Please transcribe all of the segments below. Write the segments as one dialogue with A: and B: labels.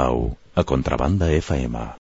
A: Pau, a Contrabanda FM.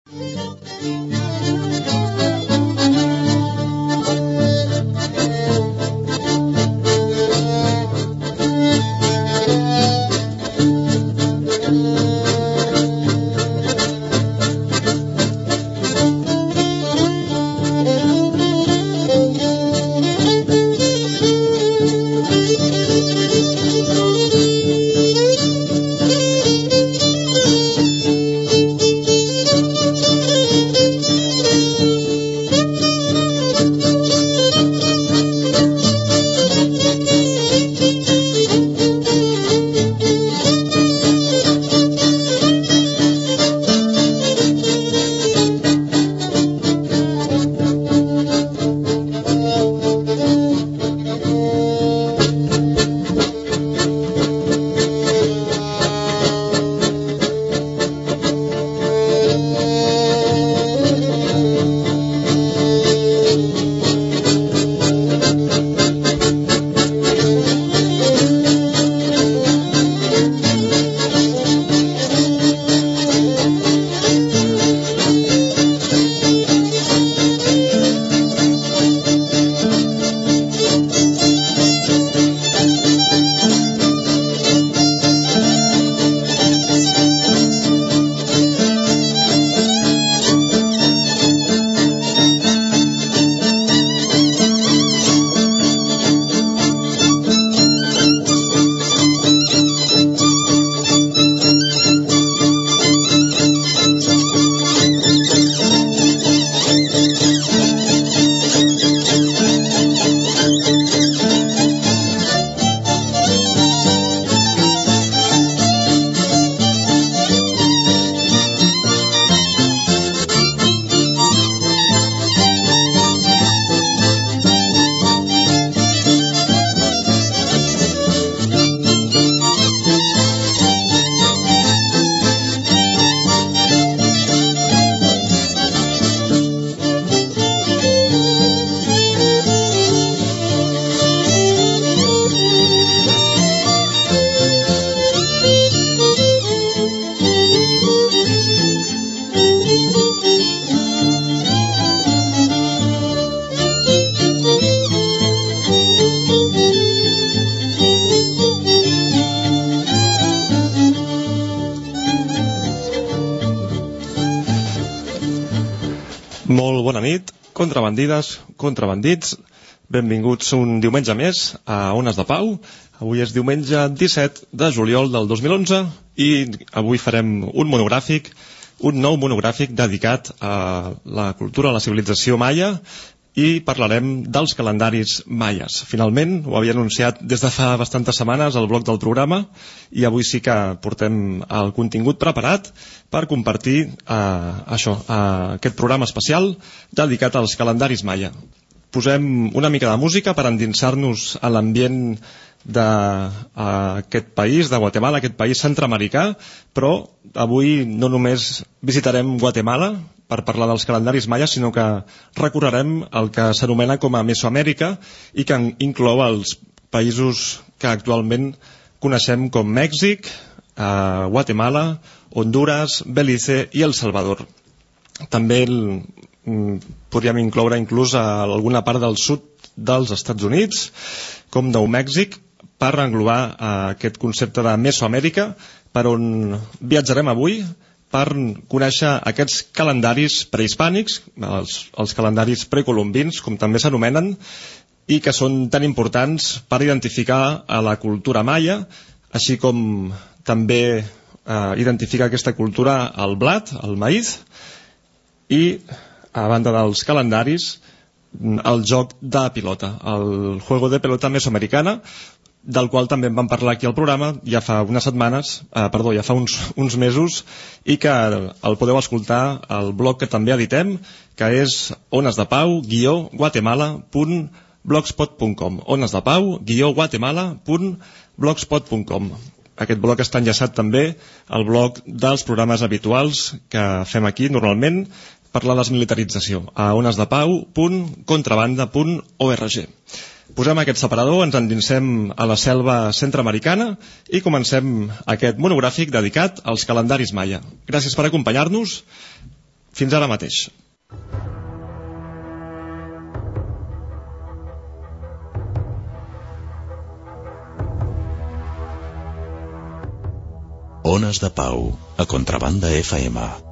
B: Contrabandides, contrabandits. Benvinguts un diumenge més a Ones de Pau. Avui és diumenge 17 de juliol del 2011 i avui farem un monogràfic, un nou monogràfic dedicat a la cultura, a la civilització maia i parlarem dels calendaris maies. Finalment, ho havia anunciat des de fa bastantes setmanes al bloc del programa i avui sí que portem el contingut preparat per compartir eh, això, eh, aquest programa especial dedicat als calendaris maia. Posem una mica de música per endinsar-nos a l'ambient d'aquest país, de Guatemala, aquest país centroamericà, però avui no només visitarem Guatemala per parlar dels calendaris maies, sinó que recorrerem el que s'anomena com a Mesoamèrica i que inclou els països que actualment coneixem com Mèxic, eh, Guatemala, Honduras, Belize i El Salvador. També el, mm, podríem incloure inclús a alguna part del sud dels Estats Units, com Nou Mèxic, per englobar eh, aquest concepte de Mesoamèrica, per on viatjarem avui per conèixer aquests calendaris prehispànics, els, els calendaris precolombins, com també s'anomenen, i que són tan importants per identificar a la cultura maia, així com també eh, identificar aquesta cultura el blat, el maïs, i a banda dels calendaris, el joc de pilota, el juego de pelota mesoamericana, del qual també en vam parlar aquí al programa ja fa unes setmanes, eh, perdó, ja fa uns, uns mesos, i que el podeu escoltar al blog que també editem, que és onesdepau-guatemala.blogspot.com onesdepau-guatemala.blogspot.com aquest blog està enllaçat també al blog dels programes habituals que fem aquí normalment per la desmilitarització a onesdepau.contrabanda.org posem aquest separador, ens endinsem a la selva centroamericana i comencem aquest monogràfic dedicat als calendaris maia. Gràcies per acompanyar-nos. Fins ara mateix.
A: Ones de Pau, a Contrabanda FM.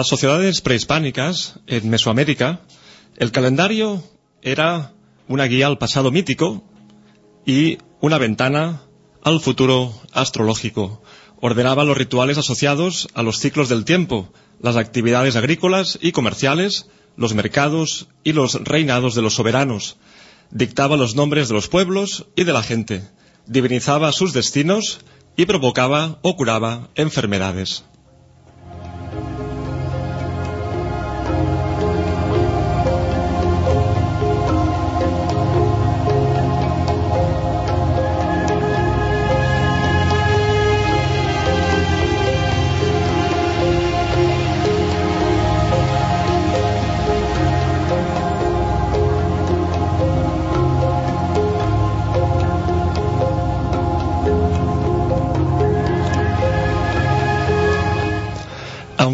B: Las sociedades prehispánicas en Mesoamérica, el calendario era una guía al pasado mítico y una ventana al futuro astrológico. Ordenaba los rituales asociados a los ciclos del tiempo, las actividades agrícolas y comerciales, los mercados y los reinados de los soberanos. Dictaba los nombres de los pueblos y de la gente, divinizaba sus destinos y provocaba o curaba enfermedades.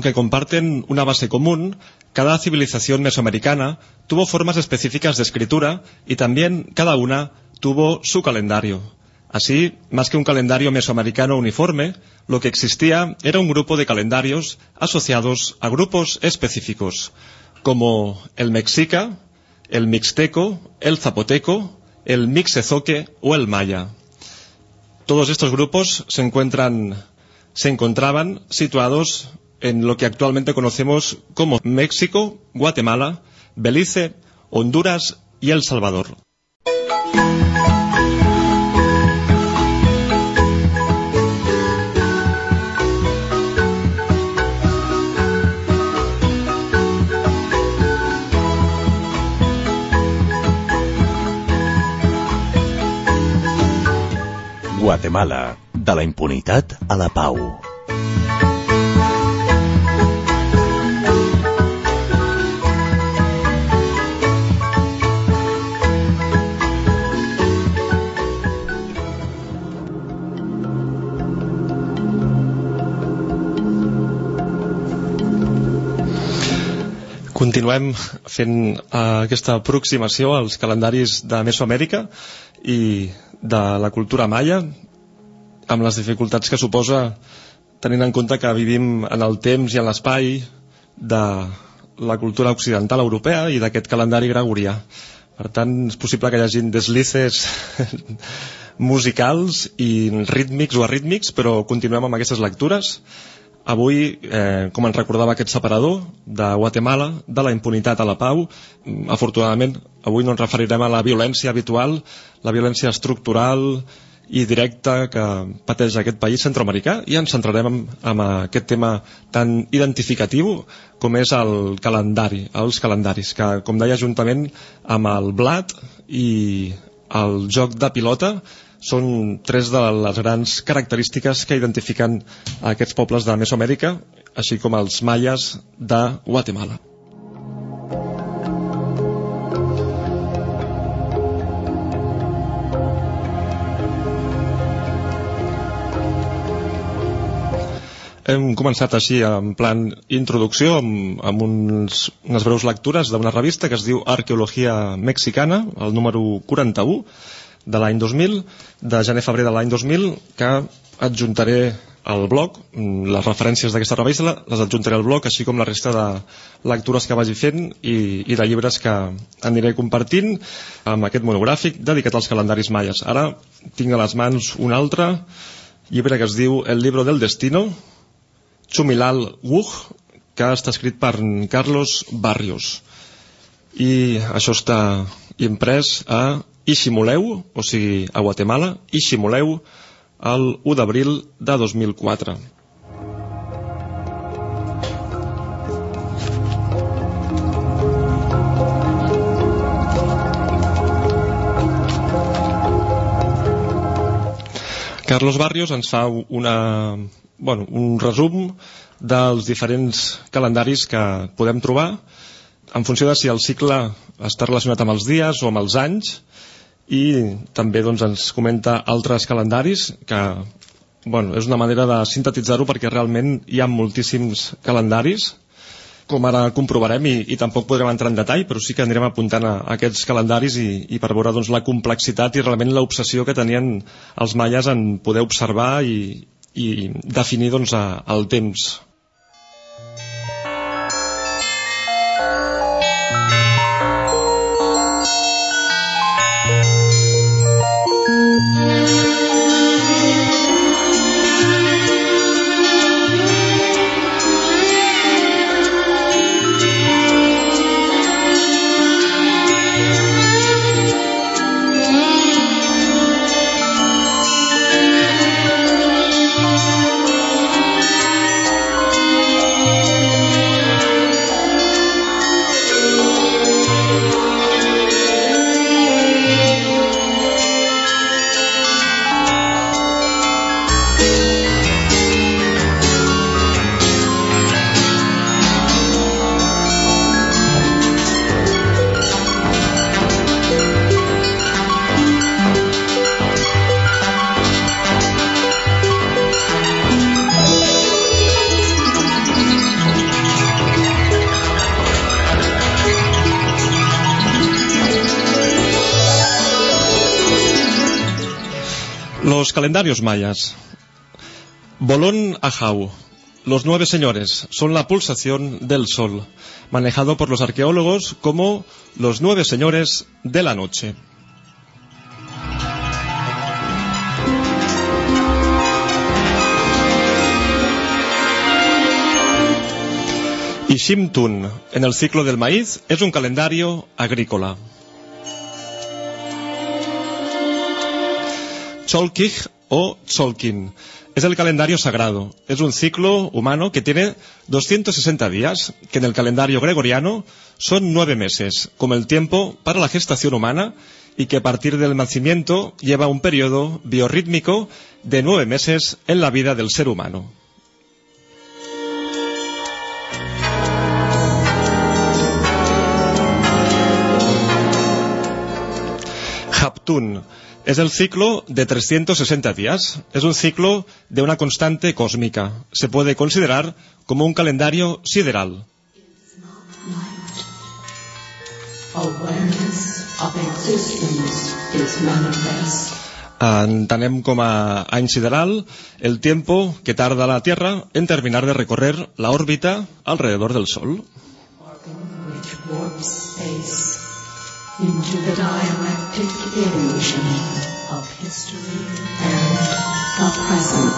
B: Aunque comparten una base común, cada civilización mesoamericana tuvo formas específicas de escritura y también cada una tuvo su calendario. Así, más que un calendario mesoamericano uniforme, lo que existía era un grupo de calendarios asociados a grupos específicos, como el mexica, el mixteco, el zapoteco, el mixezoque o el maya. Todos estos grupos se encuentran se encontraban situados en lo que actualmente conocemos como México, Guatemala, Belice, Honduras y El Salvador.
A: Guatemala, de la impunitat a la pau.
B: Continuem fent uh, aquesta aproximació als calendaris de Mesoamèrica i de la cultura maia amb les dificultats que suposa tenint en compte que vivim en el temps i en l'espai de la cultura occidental europea i d'aquest calendari gregorià. Per tant, és possible que hi hagi deslices musicals i rítmics o arrítmics, però continuem amb aquestes lectures Avui, eh, com ens recordava aquest separador de Guatemala, de la impunitat a la pau, mm, afortunadament avui no ens referirem a la violència habitual, la violència estructural i directa que pateix aquest país centroamericà i ens centrarem en, en aquest tema tan identificatiu com és el calendari, els calendaris, que com deia juntament amb el blat i el joc de pilota són tres de les grans característiques que identifiquen aquests pobles de Mesoamèrica, així com els maies de Guatemala. Hem començat així en plan introducció amb, amb uns, unes breus lectures d'una revista que es diu Arqueologia Mexicana, el número 41, de l'any 2000, de gener-febrer de l'any 2000, que adjuntaré al blog, les referències d'aquesta revista les adjuntaré al blog, així com la resta de lectures que vagi fent i, i de llibres que aniré compartint amb aquest monogràfic dedicat als calendaris maies. Ara tinc a les mans un altre llibre que es diu El libro del destino, Chumilal Wuj, que està escrit per Carlos Barrios. I això està imprès a Iximuleu, o sigui, a Guatemala, Iximuleu, el 1 d'abril de 2004. Carlos Barrios ens fa una, bueno, un resum dels diferents calendaris que podem trobar en funció de si el cicle està relacionat amb els dies o amb els anys i també doncs, ens comenta altres calendaris que bueno, és una manera de sintetitzar-ho perquè realment hi ha moltíssims calendaris. Com ara comprovarem i, i tampoc podrem entrar en detall però sí que anirem apuntant a, a aquests calendaris i, i per veure doncs, la complexitat i realment l'obsessió que tenien els maies en poder observar i, i definir doncs, a, el temps Los calendarios mayas. Bolón Ajau. Los nueve señores son la pulsación del sol, manejado por los arqueólogos como los nueve señores de la noche. Hishimtun, en el ciclo del maíz, es un calendario agrícola. Cholkich o Cholkin es el calendario sagrado. Es un ciclo humano que tiene 260 días, que en el calendario gregoriano son nueve meses, como el tiempo para la gestación humana, y que a partir del nacimiento lleva un periodo biorrítmico de nueve meses en la vida del ser humano. Haptun es el ciclo de 360 días. Es un ciclo de una constante cósmica. Se puede considerar como un calendario sideral. Entenem com a any sideral el tiempo que tarda la Tierra en terminar de recorrer la órbita alrededor del Sol. Into the dialectic illusion of history and the present.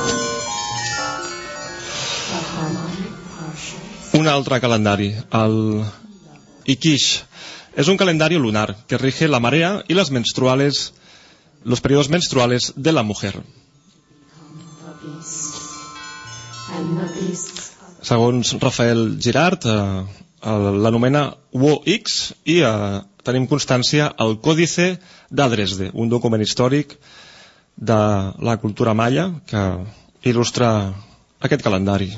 B: Un altre calendari, el Ikish. Es un calendario lunar que rige la marea y las menstruales, los periodos menstruales de la mujer. Segons Rafael Girard, eh, l'anomena WOX i eh, tenim constància al Còdice de Dresde, un document històric de la cultura maya que il·lustra aquest calendari.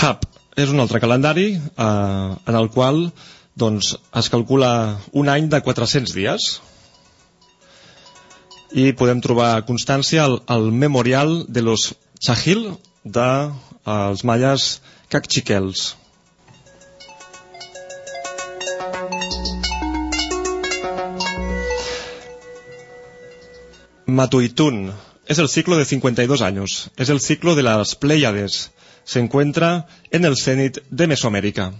B: HAP és un altre calendari eh, en el qual doncs es calcula un any de 400 dies i podem trobar constància al, al memorial de los Chahil dels de, els mayas Cachiquels. Matuitun es el ciclo de 52 años. Es el ciclo de las Pléyades. Se encuentra en el cenit de Mesoamérica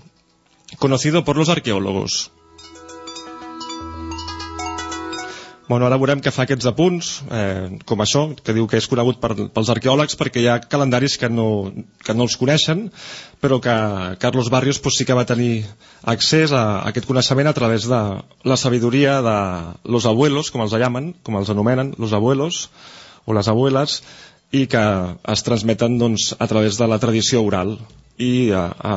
B: conocido por los arqueólogos. Bueno, ara veurem que fa aquests apunts, eh, com això, que diu que és conegut per, pels arqueòlegs perquè hi ha calendaris que no, que no els coneixen, però que Carlos Barrios pues, sí que va tenir accés a, a aquest coneixement a través de la sabidoria de los abuelos, com els llamen, com els anomenen, los abuelos o les abueles, i que es transmeten doncs, a través de la tradició oral i a, a,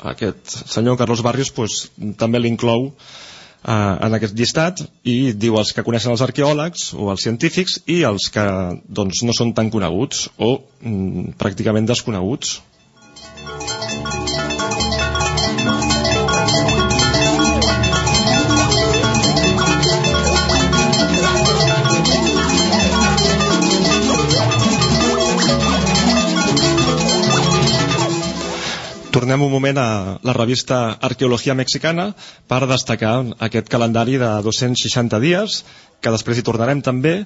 B: a aquest senyor Carlos Barrios pues, també l'inclou eh, en aquest llistat i diu els que coneixen els arqueòlegs o els científics i els que doncs, no són tan coneguts o mm, pràcticament desconeguts. Tornem un moment a la revista Arqueologia Mexicana per destacar aquest calendari de 260 dies, que després hi tornarem també,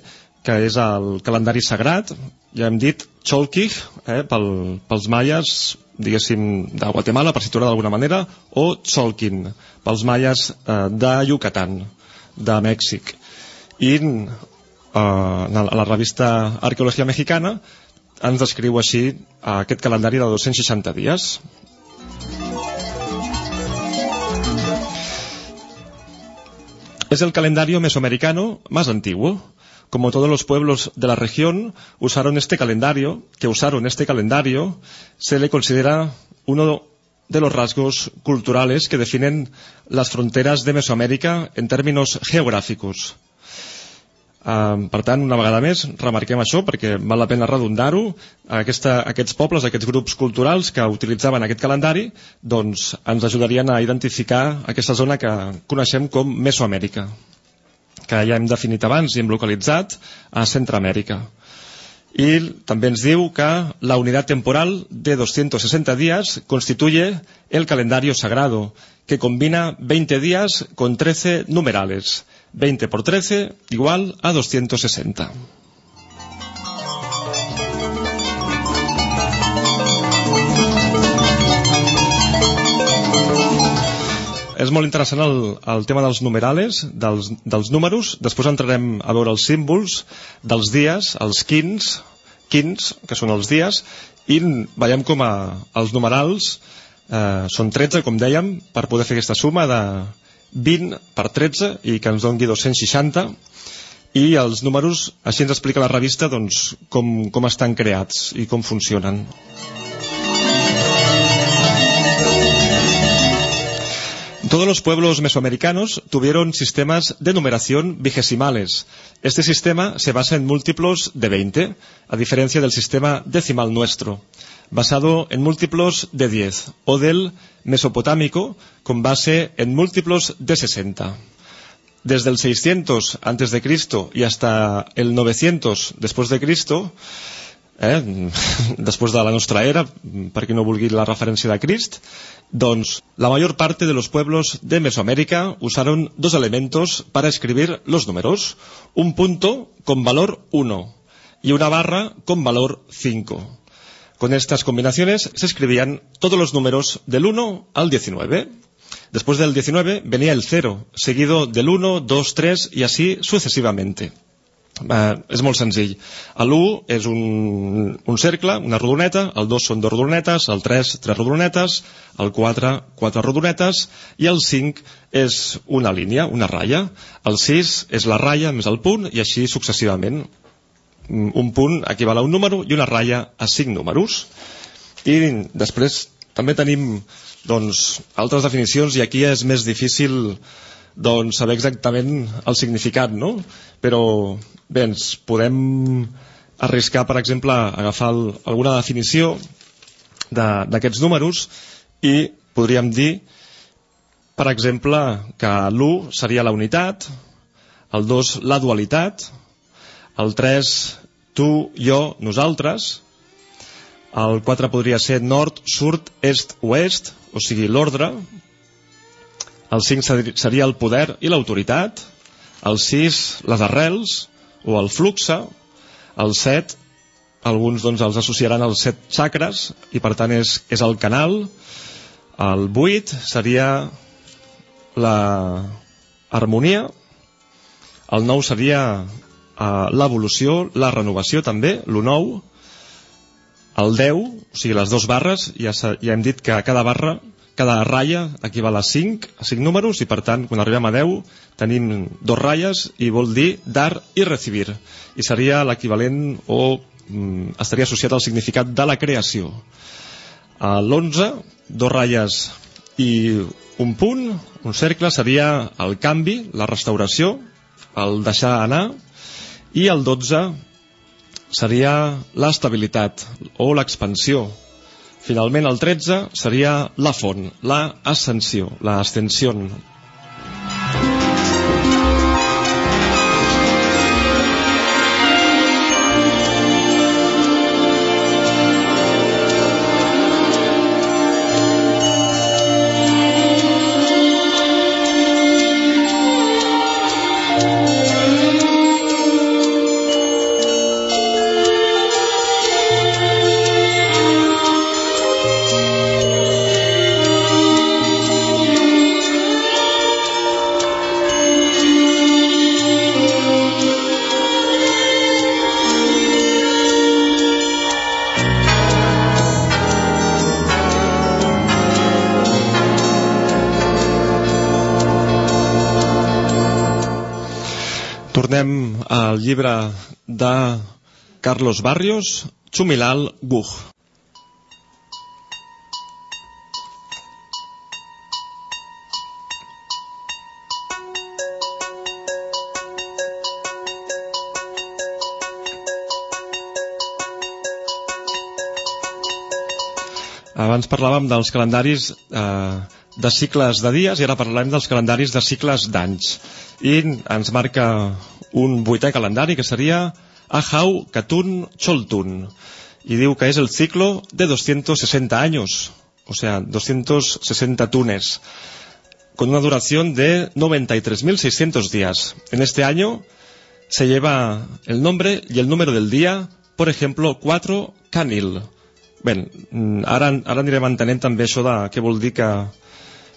B: que és el calendari sagrat, ja hem dit Cholquij, eh, pel, pels maies, diguéssim, de Guatemala, per situar d'alguna manera, o Cholquin, pels maies eh, de Yucatán, de Mèxic. I eh, a la revista Arqueologia Mexicana ens descriu així eh, aquest calendari de 260 dies. Es el calendario mesoamericano más antiguo. Como todos los pueblos de la región usaron este calendario, que usaron este calendario, se le considera uno de los rasgos culturales que definen las fronteras de Mesoamérica en términos geográficos. Uh, per tant, una vegada més, remarquem això perquè val la pena redundar-ho. Aquests pobles, aquests grups culturals que utilitzaven aquest calendari doncs, ens ajudarien a identificar aquesta zona que coneixem com Mesoamèrica, que ja hem definit abans i hem localitzat a Centroamèrica. I també ens diu que la unitat temporal de 260 días constituye el calendario sagrado, que combina 20 días con 13 numerales 20 por 13 igual a 260. molt interessant el, el tema dels numerales, dels, dels números. Després entrarem a veure els símbols dels dies, els quins, quins, que són els dies, i veiem com a, els numerals eh, són 13, com dèiem, per poder fer aquesta suma de 20 per 13 i que ens dongui 260 i els números, així ens explica la revista doncs, com, com estan creats i com funcionen. Todos los pueblos mesoamericanos tuvieron sistemas de numeración vigesimales. Este sistema se basa en múltiplos de 20, a diferencia del sistema decimal nuestro, basado en múltiplos de 10, o del mesopotámico, con base en múltiplos de 60. Desde el 600 a.C. y hasta el 900 después de Cristo, eh, de la nostra era, per qui no vulgui la referència de Crist, Doncs la mayor parte de los pueblos de Mesoamérica usaron dos elementos para escribir los números. Un punto con valor 1 y una barra con valor 5. Con estas combinaciones se escribían todos los números del 1 al 19. Después del 19 venía el 0, seguido del 1, 2, 3 y así sucesivamente. Eh, és molt senzill. L'1 és un, un cercle, una rodoneta, el 2 són dues rodonetes, el 3, tres rodonetes, el 4, quatre rodonetes, i el 5 és una línia, una ratlla. El 6 és la ratlla més el punt, i així successivament. Mm, un punt equival a un número i una ratlla a 5 números. I després també tenim doncs, altres definicions, i aquí és més difícil doncs, saber exactament el significat, no? Però Bé, ens podem arriscar, per exemple, a agafar el, alguna definició d'aquests de, números i podríem dir, per exemple, que l'1 seria la unitat, el 2 la dualitat, el 3 tu, jo, nosaltres, el 4 podria ser nord, sud, est, oest, o sigui, l'ordre, el 5 seria el poder i l'autoritat, el 6 les arrels, o el fluxe, el 7 alguns doncs, els associaran als set chakres i per tant és, és el canal. El 8 seria la harmonia. El 9 seria uh, l'evolució, la renovació també, l'1 nou el 10, o sigui les dues barres ja, ja hem dit que cada barra cada ratlla equival a 5, a 5 números i per tant quan arribem a 10 tenim dos ratlles i vol dir dar i recibir. I seria l'equivalent o mm, estaria associat al significat de la creació. A l'11 dos ratlles i un punt un cercle seria el canvi, la restauració el deixar anar i el 12 seria l'estabilitat o l'expansió. Finalment, el 13 seria la font, la ascensió, la llibre de Carlos Barrios, Chumilal Guj. Abans parlàvem dels calendaris eh, de cicles de dies i ara parlem dels calendaris de cicles d'anys. I ens marca un vuitè calendari que seria Ahau Katun Choltun y diu que es el ciclo de 260 años, o sea, 260 tunes, con una duración de 93.600 días. En este año se lleva el nombre y el número del día, por ejemplo, 4 Canil. Bé, ara, ara anirem entenent també això de què vol dir que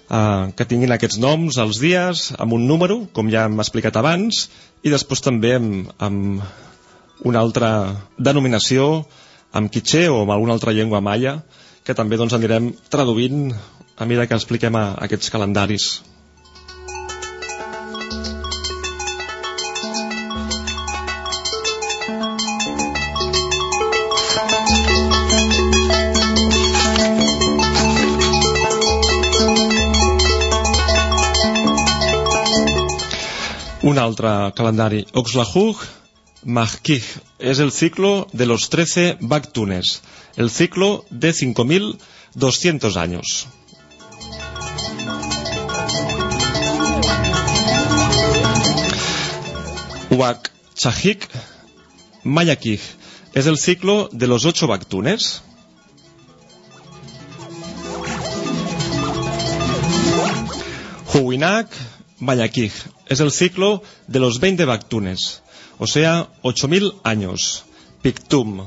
B: eh, que tinguin aquests noms, els dies, amb un número, com ja hem explicat abans, i després també amb, amb una altra denominació, amb quiché o amb alguna altra llengua maia, que també doncs, anirem traduint a mesura que expliquem a, a aquests calendaris. Un altre calendari, Oxlajuj Mahkij, es el ciclo de los 13 Baktunes, el ciclo de 5.200 años. Uak Chajik Mayakij, es el ciclo de los 8 Baktunes. Huwinak Mayakij, es el ciclo de los 20 Baktunes, o sea, 8.000 años. Pictum.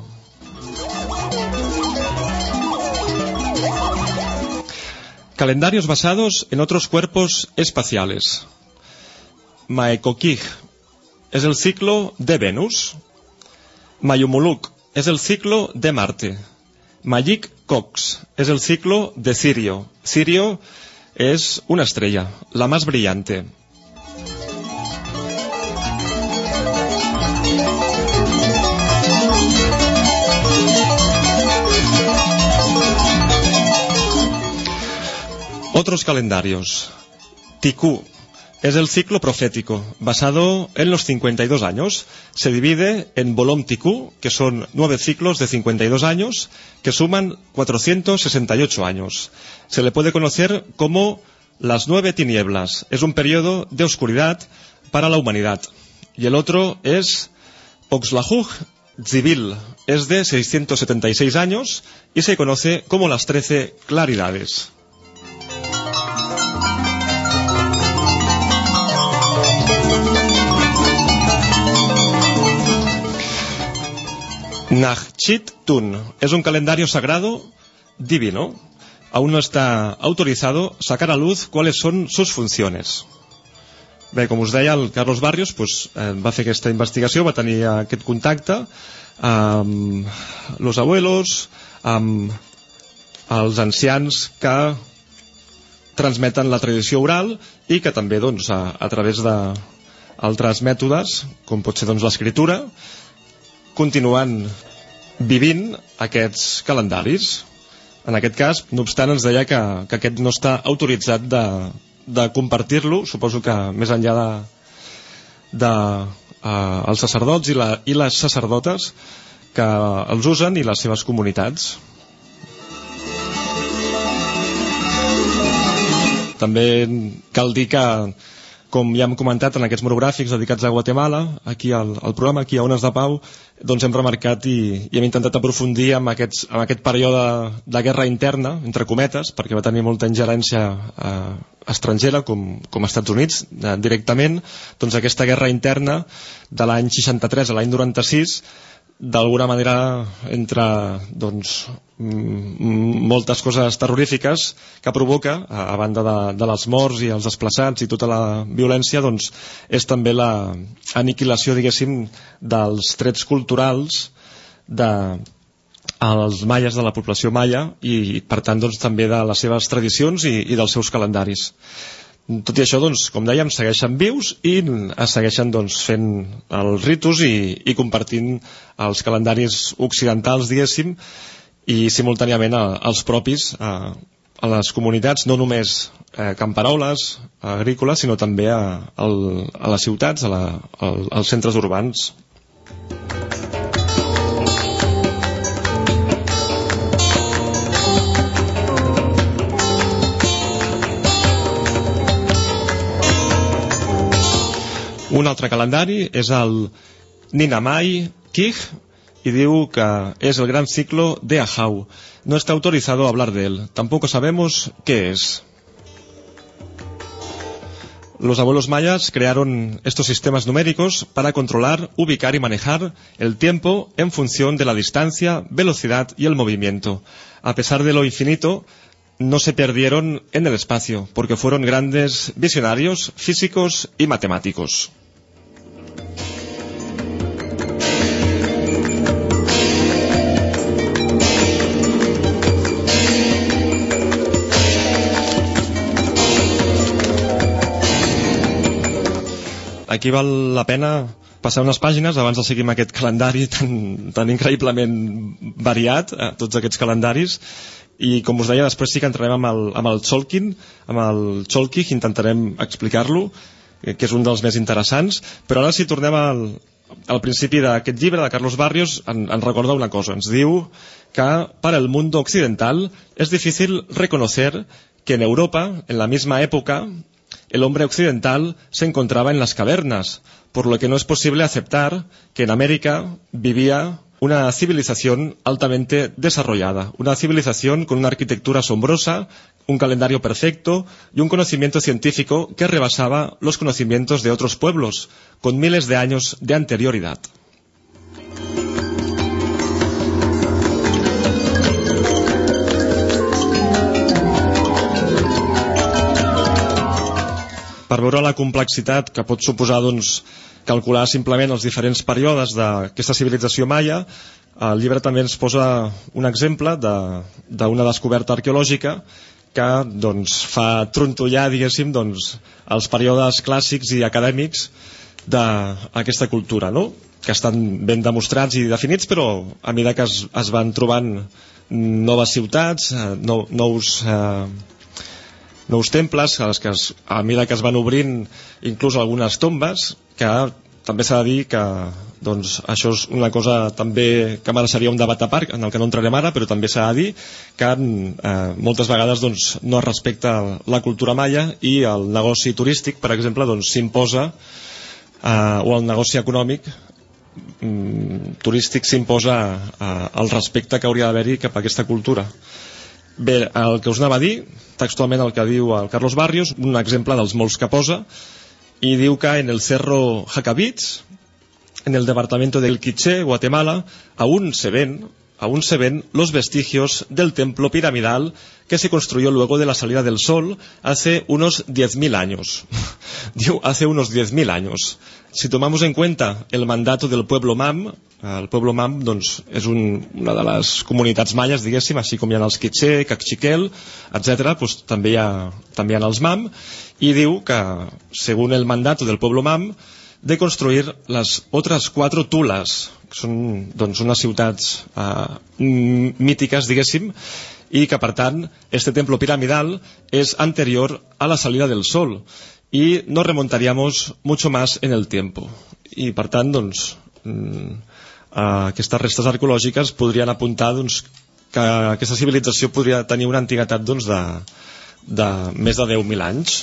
B: Calendarios basados en otros cuerpos espaciales. Maekokij es el ciclo de Venus. Mayumuluk es el ciclo de Marte. Mayik Cox es el ciclo de Sirio. Sirio es una estrella, la más brillante. Otros calendarios. Tikú es el ciclo profético, basado en los 52 años. Se divide en Bolom Tikú, que son nueve ciclos de 52 años, que suman 468 años. Se le puede conocer como las nueve tinieblas. Es un periodo de oscuridad para la humanidad. Y el otro es Oxlajuj Zibil. Es de 676 años y se conoce como las trece claridades. Nachchit Tun es un calendario sagrado divino. Aún no está autorizado sacar a luz cuáles son sus funciones. Bé, com us deia, el Carlos Barrios pues, eh, va fer aquesta investigació, va tenir aquest contacte amb los abuelos, amb els ancians que transmeten la tradició oral i que també doncs, a, a través d'altres mètodes, com pot ser doncs, l'escriptura, continuen vivint aquests calendaris. En aquest cas, no obstant, ens deia que, que aquest no està autoritzat de, de compartir-lo, suposo que més enllà de, de uh, els sacerdots i, la, i les sacerdotes que els usen i les seves comunitats. També cal dir que com ja hem comentat en aquests monogràfics dedicats a Guatemala, aquí al, al programa, aquí a Ones de Pau, doncs hem remarcat i, i hem intentat aprofundir en, aquests, en aquest període de guerra interna, entre cometes, perquè va tenir molta ingerència eh, estrangera, com, com als Estats Units, eh, directament, doncs aquesta guerra interna de l'any 63 a l'any 96 d'alguna manera entre doncs, moltes coses terrorífiques que provoca, a, banda de, de les morts i els desplaçats i tota la violència, doncs és també la aniquilació, diguéssim, dels trets culturals de, als maies de la població maia i, per tant, doncs, també de les seves tradicions i, i dels seus calendaris tot i això, doncs, com dèiem, segueixen vius i segueixen doncs, fent els ritus i, i compartint els calendaris occidentals, diguéssim, i simultàniament a, als propis a, a les comunitats, no només eh, camperoles, agrícoles, sinó també a, a, a les ciutats, a la, a, als centres urbans. Un altre calendari és el Ninamai Kij y diu que es el gran ciclo de Ahau. No está autorizado a hablar de él. Tampoco sabemos qué es. Los abuelos mayas crearon estos sistemas numéricos para controlar, ubicar y manejar el tiempo en función de la distancia, velocidad y el movimiento. A pesar de lo infinito, no se perdieron en el espacio, porque fueron grandes visionarios físicos y matemáticos. Aquí val la pena passar unes pàgines abans de seguir amb aquest calendari tan, tan increïblement variat, eh, tots aquests calendaris, i com us deia, després sí que entrarem amb el, amb el Cholkin, amb el Cholki, intentarem explicar-lo, eh, que és un dels més interessants, però ara si tornem al, al principi d'aquest llibre de Carlos Barrios en, en recorda una cosa, ens diu que para el mundo occidental es difícil reconocer que en Europa, en la misma época, el hombre occidental se encontraba en las cavernas, por lo que no es posible aceptar que en América vivía una civilización altamente desarrollada, una civilización con una arquitectura asombrosa, un calendario perfecto y un conocimiento científico que rebasaba los conocimientos de otros pueblos, con miles de años de anterioridad. Per veure la complexitat que pot suposar doncs, calcular simplement els diferents períodes d'aquesta civilització maia, el llibre també ens posa un exemple d'una de, descoberta arqueològica que doncs, fa trontollar, diguéssim, doncs, els períodes clàssics i acadèmics d'aquesta cultura, no? que estan ben demostrats i definits, però a mesura que es, es van trobant noves ciutats, eh, no, nous eh, nous temples, a, les que es, a mesura que es van obrint inclús algunes tombes, que també s'ha de dir que doncs, això és una cosa també que mereixeria un debat a part, en el que no entrarem ara, però també s'ha de dir que eh, moltes vegades doncs, no es respecta la cultura maia i el negoci turístic, per exemple, s'imposa doncs, eh, o el negoci econòmic mm, turístic s'imposa eh, el respecte que hauria d'haver-hi cap a aquesta cultura. Bé, el que us anava a dir, textualment el que diu el Carlos Barrios, un exemple dels molts que posa, i diu que en el Cerro Jacabits, en el departamento del Quiché, Guatemala, aún se ven, aún se ven los vestigios del templo piramidal que se construyó luego de la salida del sol hace unos 10.000 años. Diu, hace unos 10.000 años. Si tomamos en cuenta el mandato del pueblo Mam, el pueblo Mam doncs, és un, una de les comunitats maies, diguéssim, així com hi ha els Quiché, Cachiquel, etc., doncs, també, hi ha, també hi ha els Mam, i diu que, según el mandato del pueblo Mam, de construir les otras cuatro tulas, que són doncs, unes ciutats eh, mítiques, diguéssim, i que, per tant, este templo piramidal és anterior a la salida del sol y nos remontaríamos mucho más en el tiempo. I, per tant, doncs, mm, aquestes restes arqueològiques podrien apuntar doncs, que aquesta civilització podria tenir una antiguitat doncs, de, de més de 10.000 anys.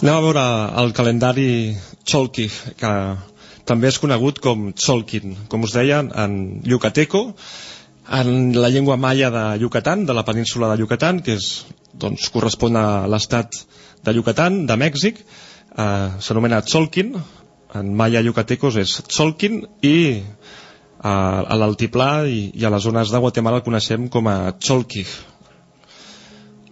B: Anem a veure el calendari Cholki, que també és conegut com Cholkin. Com us deia, en Yucateco, en la llengua maia de Yucatán, de la península de Yucatán, que és, doncs, correspon a l'estat de Yucatán, de Mèxic, eh, s'anomena Cholkin, en maia yucatecos és Cholkin, i eh, a l'altiplà i, i a les zones de Guatemala el coneixem com a Cholki.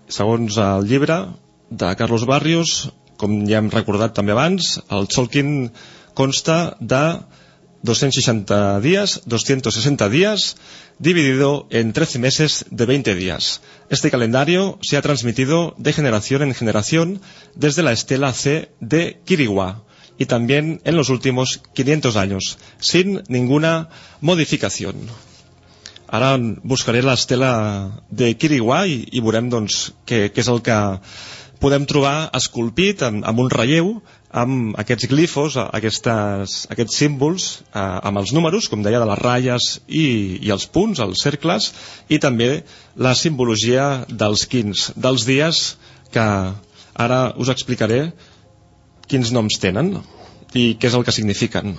B: Segons el llibre de Carlos Barrios, com ja hem recordat també abans, el Cholkin consta de 260 días, 260 días, dividido en 13 meses de 20 días. Este calendario se ha transmitido de generación en generación desde la estela C de Kirigua y también en los últimos 500 años, sin ninguna modificación. Ara buscaré l'estela de Kirigua i, i veurem doncs, què, què és el que podem trobar esculpit amb, amb un relleu amb aquests glifos, aquestes, aquests símbols, eh, amb els números, com deia, de les ratlles i, i els punts, els cercles, i també la simbologia dels quins, dels dies que ara us explicaré quins noms tenen i què és el que signifiquen.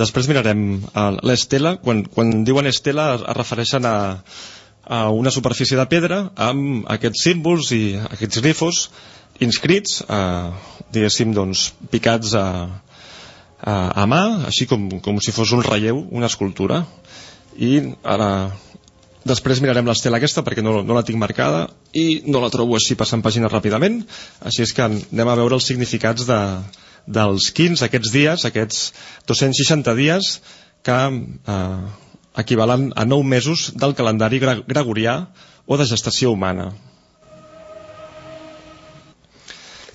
B: Després mirarem uh, l'estela. Quan, quan diuen estela es, es refereixen a, a una superfície de pedra amb aquests símbols i aquests grifos inscrits, uh, diguéssim, doncs, picats a, a, a mà, així com, com si fos un relleu, una escultura. I ara Després mirarem l'estela aquesta perquè no, no la tinc marcada i no la trobo així passant pàgines ràpidament, així és que anem a veure els significats de, dels 15 aquests dies, aquests 260 dies que eh, equivalen a 9 mesos del calendari gregorià o de gestació humana.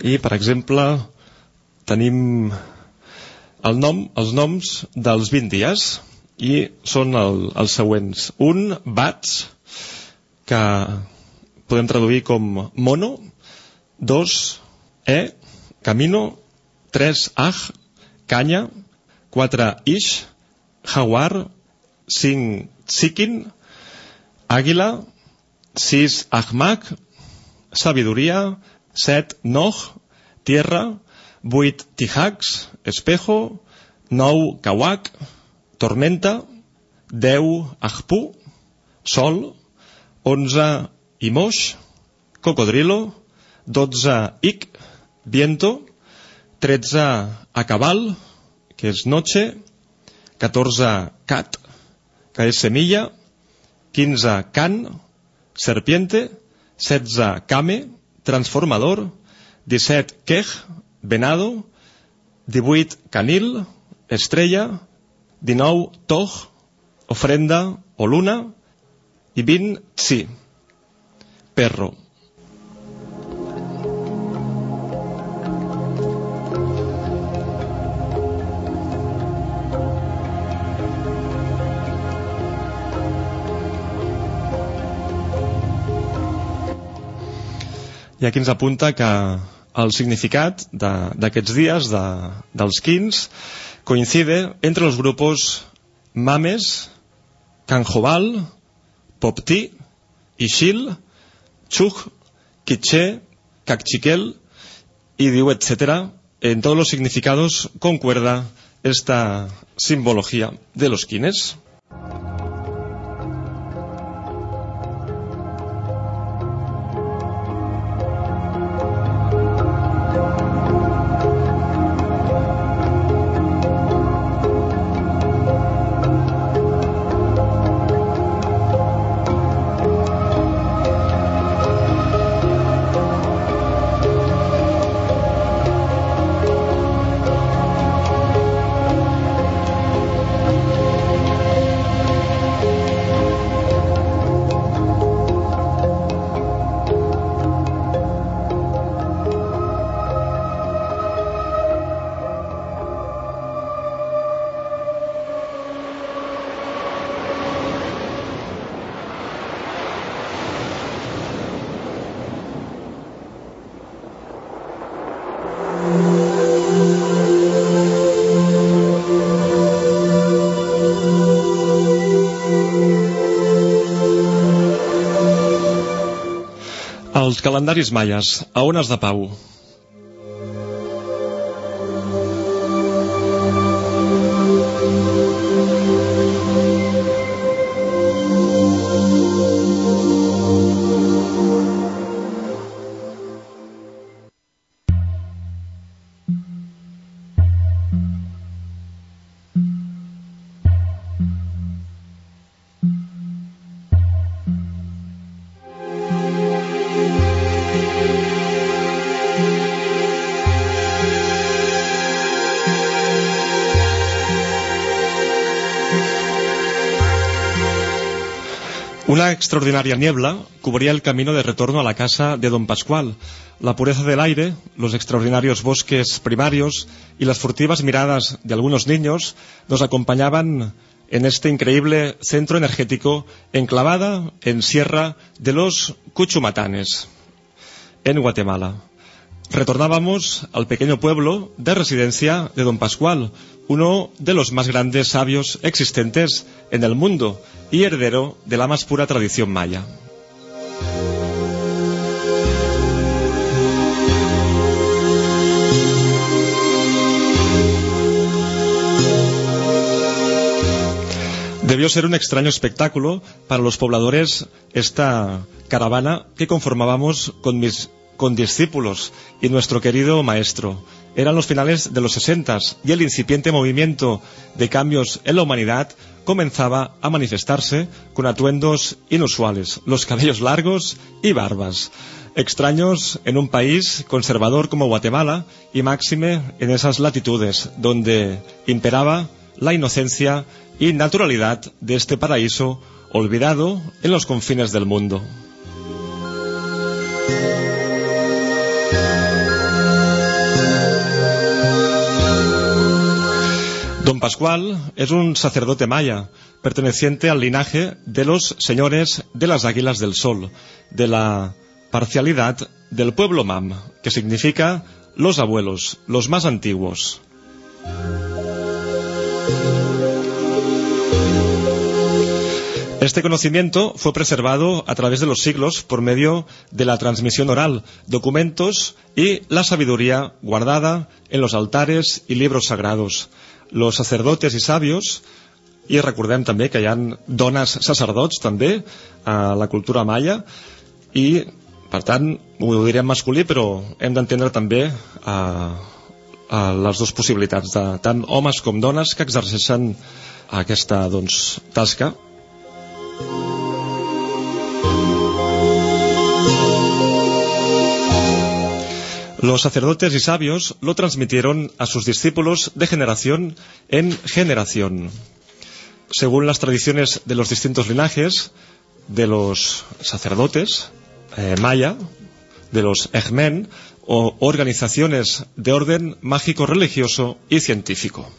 B: I, per exemple, tenim el nom, els noms dels 20 dies i són el, els següents. Un, bats, que podem traduir com mono. Dos, e, camino. 3 aj, canya, 4 ish, jaguar, 5 tsikin, àguila, 6 ahmak, sabiduria, 7 noh, tierra, 8 tihax, espejo, 9 kawak, tormenta, 10 ahpu, sol, 11 imosh, cocodrilo, 12 ik, viento, 13 a cabal, que és noche, 14 cat, que és semilla, 15 can, serpiente, 16 came, transformador, 17 quej, venado, 18 canil, estrella, 19 toj, ofrenda o luna, i 20 sí, perro. I aquí ens apunta que el significat d'aquests dies, de, dels quins, coincide entre els grupos Mames, Canjobal, Popti, Ixil, Chuj, Quiché, Cacchiquel y diu, etcétera. En todos los significados concuerda esta simbología de los quines. Calendaris maies, a ones de pau. Una extraordinaria niebla cubría el camino de retorno a la casa de don Pascual. La pureza del aire, los extraordinarios bosques primarios y las furtivas miradas de algunos niños nos acompañaban en este increíble centro energético enclavada en Sierra de los Cuchumatanes, en Guatemala. Retornábamos al pequeño pueblo de residencia de don Pascual, uno de los más grandes sabios existentes en el mundo y heredero de la más pura tradición maya. Debió ser un extraño espectáculo para los pobladores esta caravana que conformábamos con mis condiscípulos y nuestro querido maestro. Eran los finales de los sesentas y el incipiente movimiento de cambios en la humanidad comenzaba a manifestarse con atuendos inusuales, los cabellos largos y barbas. Extraños en un país conservador como Guatemala y máxime en esas latitudes donde imperaba la inocencia y naturalidad de este paraíso olvidado en los confines del mundo. Don Pascual es un sacerdote maya, perteneciente al linaje de los señores de las Águilas del Sol, de la parcialidad del pueblo Mam, que significa los abuelos, los más antiguos. Este conocimiento fue preservado a través de los siglos por medio de la transmisión oral, documentos y la sabiduría guardada en los altares y libros sagrados. Los sacerdotes i sabios i recordem també que hi han dones sacerdots també a la cultura maia i per tant ho direm masculí però hem d'entendre també a, a les dues possibilitats de tant homes com dones que exerceixen aquesta doncs, tasca Los sacerdotes y sabios lo transmitieron a sus discípulos de generación en generación. Según las tradiciones de los distintos linajes de los sacerdotes eh, maya, de los ejmen o organizaciones de orden mágico religioso y científico.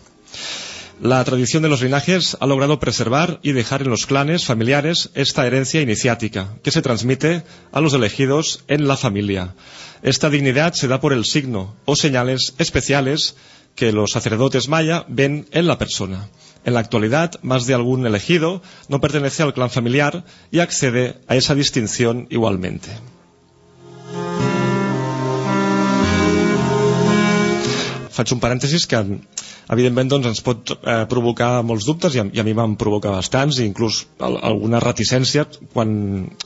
B: La tradición de los linajes ha logrado preservar y dejar en los clanes familiares esta herencia iniciática, que se transmite a los elegidos en la familia. Esta dignidad se da por el signo o señales especiales que los sacerdotes maya ven en la persona. En la actualidad, más de algún elegido no pertenece al clan familiar y accede a esa distinción igualmente. Faig un parèntesis que evidentment doncs, ens pot eh, provocar molts dubtes i a, i a mi m'han provocat bastants i inclús al, alguna reticència quan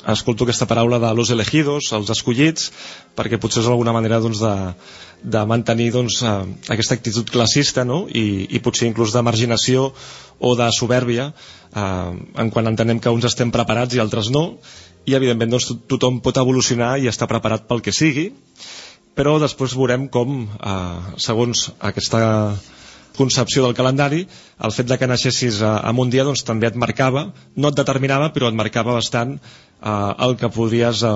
B: escolto aquesta paraula de los elegidos, els escollits perquè potser és alguna manera doncs, de, de mantenir doncs, eh, aquesta actitud classista no? I, i potser inclús de marginació o de soberbia eh, en quan entenem que uns estem preparats i altres no i evidentment doncs, tothom pot evolucionar i estar preparat pel que sigui però després veurem com eh, segons aquesta concepció del calendari, el fet de que naixessis a, a un dia doncs, també et marcava, no et determinava, però et marcava bastant eh, el que podries eh,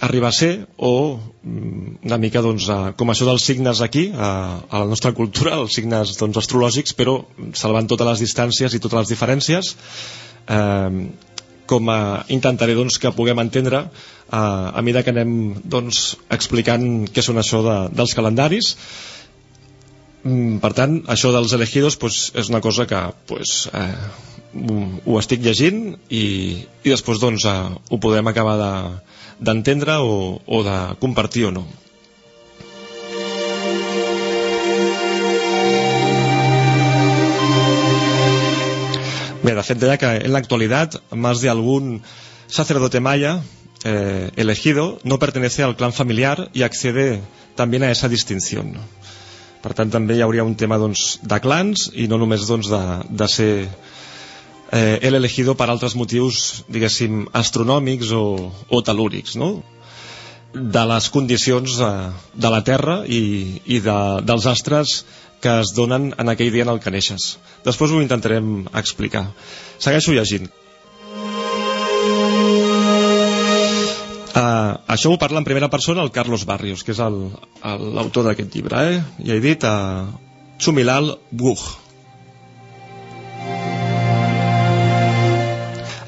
B: arribar a ser o mm, una mica doncs, eh, com això dels signes aquí, eh, a la nostra cultura, els signes doncs, astrològics, però salvant totes les distàncies i totes les diferències, eh, com a, intentaré doncs, que puguem entendre eh, a mesura que anem doncs, explicant què són això de, dels calendaris per tant, això dels elegidos pues, és una cosa que pues, eh, ho estic llegint i, i després doncs, eh, ho podem acabar d'entendre de, o, o de compartir o no. Bé, de fet deia que en l'actualitat más de algún sacerdote maya eh, elegido no pertenece al clan familiar y accede también a esa distinción. ¿no? Per tant també hi hauria un tema doncs, de clans i no només doncs, de, de ser eh, el elegido per altres motius diguéssim astronòmics o, o telúrics no? de les condicions eh, de la Terra i, i de, dels astres que es donen en aquell dia en el que neixes. Després ho intentarem explicar. Segueixo llegint Uh, això parla en primera persona el Carlos Barrios, que és l'autor d'aquest llibre, eh? i he dit a uh, Chumilal Buch.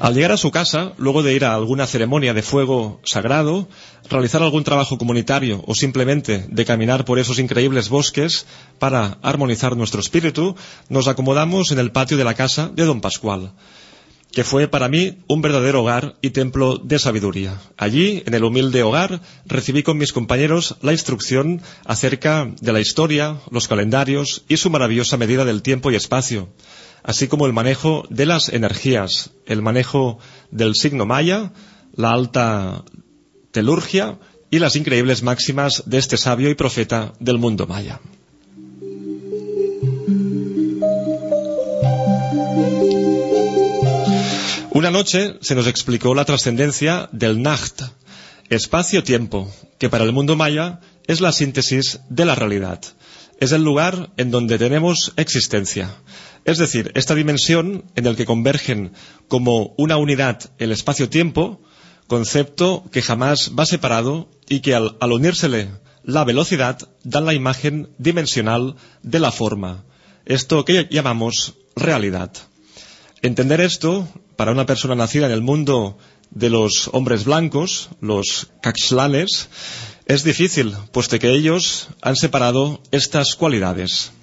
B: Al llegar a su casa, luego de ir a alguna ceremonia de fuego sagrado, realizar algún trabajo comunitario o simplemente de caminar por esos increíbles bosques para armonizar nuestro espíritu, nos acomodamos en el patio de la casa de don Pascual, que fue para mí un verdadero hogar y templo de sabiduría. Allí, en el humilde hogar, recibí con mis compañeros la instrucción acerca de la historia, los calendarios y su maravillosa medida del tiempo y espacio así como el manejo de las energías, el manejo del signo maya, la alta telurgia y las increíbles máximas de este sabio y profeta del mundo maya. Una noche se nos explicó la trascendencia del Nacht, espacio-tiempo, que para el mundo maya es la síntesis de la realidad. Es el lugar en donde tenemos existencia. Es decir, esta dimensión en el que convergen como una unidad el espacio-tiempo, concepto que jamás va separado y que al, al unírsele la velocidad dan la imagen dimensional de la forma. Esto que llamamos realidad. Entender esto, para una persona nacida en el mundo de los hombres blancos, los caxlanes, es difícil, puesto que ellos han separado estas cualidades.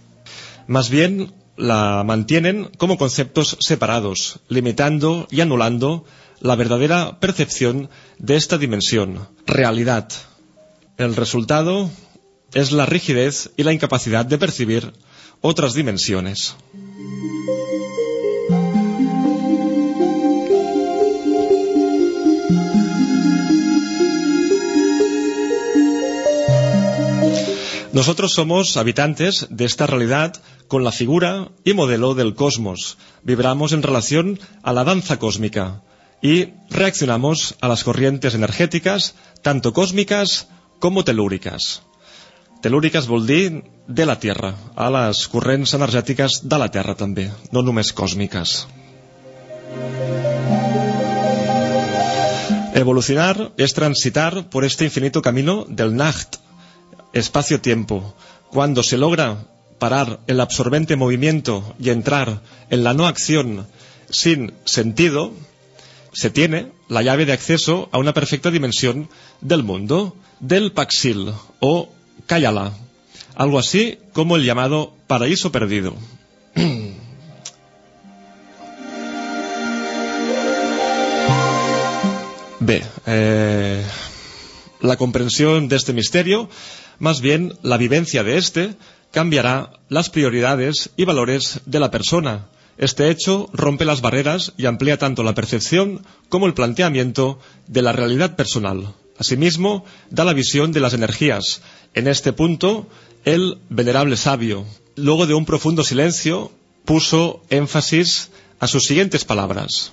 B: Más bien, la mantienen como conceptos separados, limitando y anulando la verdadera percepción de esta dimensión, realidad. El resultado es la rigidez y la incapacidad de percibir otras dimensiones. Nosotros somos habitantes de esta realidad con la figura y modelo del cosmos. Vibramos en relación a la danza cósmica y reaccionamos a las corrientes energéticas, tanto cósmicas como telúricas. Telúriques vol de la Tierra, a les corrents energètiques de la Terra també, no només còsmiques. Evolucionar es transitar por este infinito camino del Nacht, espacio-tiempo. Cuando se logra parar el absorbente movimiento y entrar en la no acción sin sentido, se tiene la llave de acceso a una perfecta dimensión del mundo, del Paxil o Kayala, algo así como el llamado paraíso perdido. Bé, eh, la comprensión de este misterio Más bien, la vivencia de éste cambiará las prioridades y valores de la persona. Este hecho rompe las barreras y amplía tanto la percepción como el planteamiento de la realidad personal. Asimismo, da la visión de las energías. En este punto, el venerable sabio, luego de un profundo silencio, puso énfasis a sus siguientes palabras.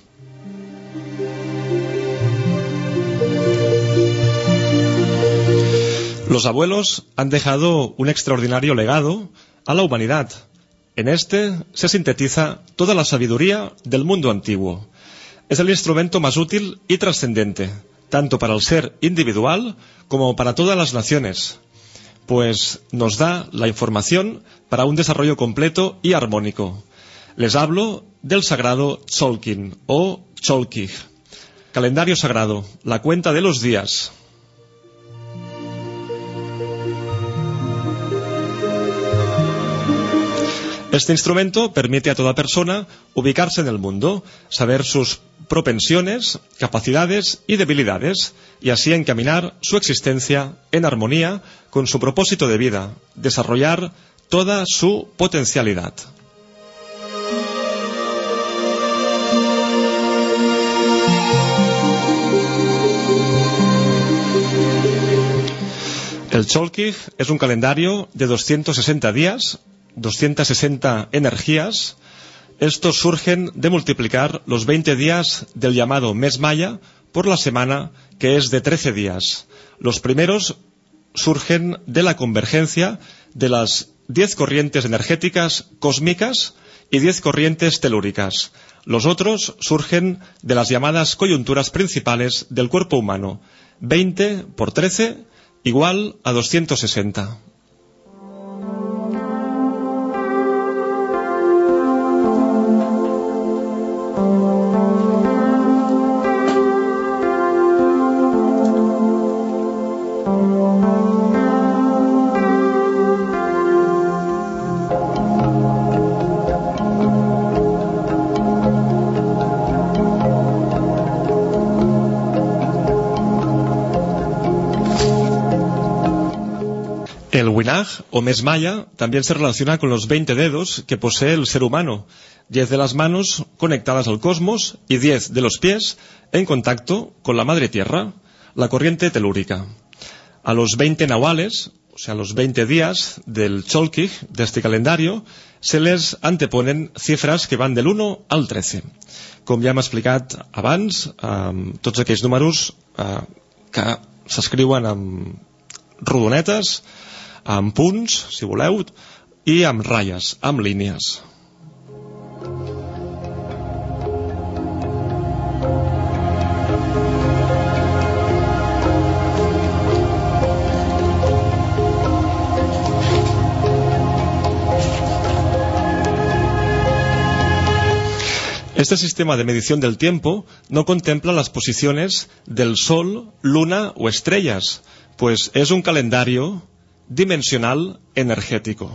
B: Los abuelos han dejado un extraordinario legado a la humanidad. En este se sintetiza toda la sabiduría del mundo antiguo. Es el instrumento más útil y trascendente, tanto para el ser individual como para todas las naciones, pues nos da la información para un desarrollo completo y armónico. Les hablo del sagrado Tzolkin o Cholkig, calendario sagrado, la cuenta de los días, Este instrumento permite a toda persona ubicarse en el mundo, saber sus propensiones, capacidades y debilidades, y así encaminar su existencia en armonía con su propósito de vida, desarrollar toda su potencialidad. El Cholkig es un calendario de 260 días 260 energías, estos surgen de multiplicar los 20 días del llamado mes maya por la semana, que es de 13 días. Los primeros surgen de la convergencia de las 10 corrientes energéticas cósmicas y 10 corrientes telúricas. Los otros surgen de las llamadas coyunturas principales del cuerpo humano, 20 por 13 igual a 260. O mes maya también se relaciona con los 20 dedos que posee el ser humano, 10 de las manos conectadas al cosmos y 10 de los pies en contacto con la madre tierra, la corriente telúrica. A los 20 nahuales, o sea, los 20 días del Cholkig, de este calendario, se les anteponen cifras que van del 1 al 13. Com ja hem explicat abans, eh, tots aquells números eh, que s'escriuen amb rodonetes, amb punts, si voleu, i amb ratlles, amb línies. Este sistema de medición del tiempo no contempla las posiciones del Sol, Luna o estrellas, pues es un calendario dimensional energético.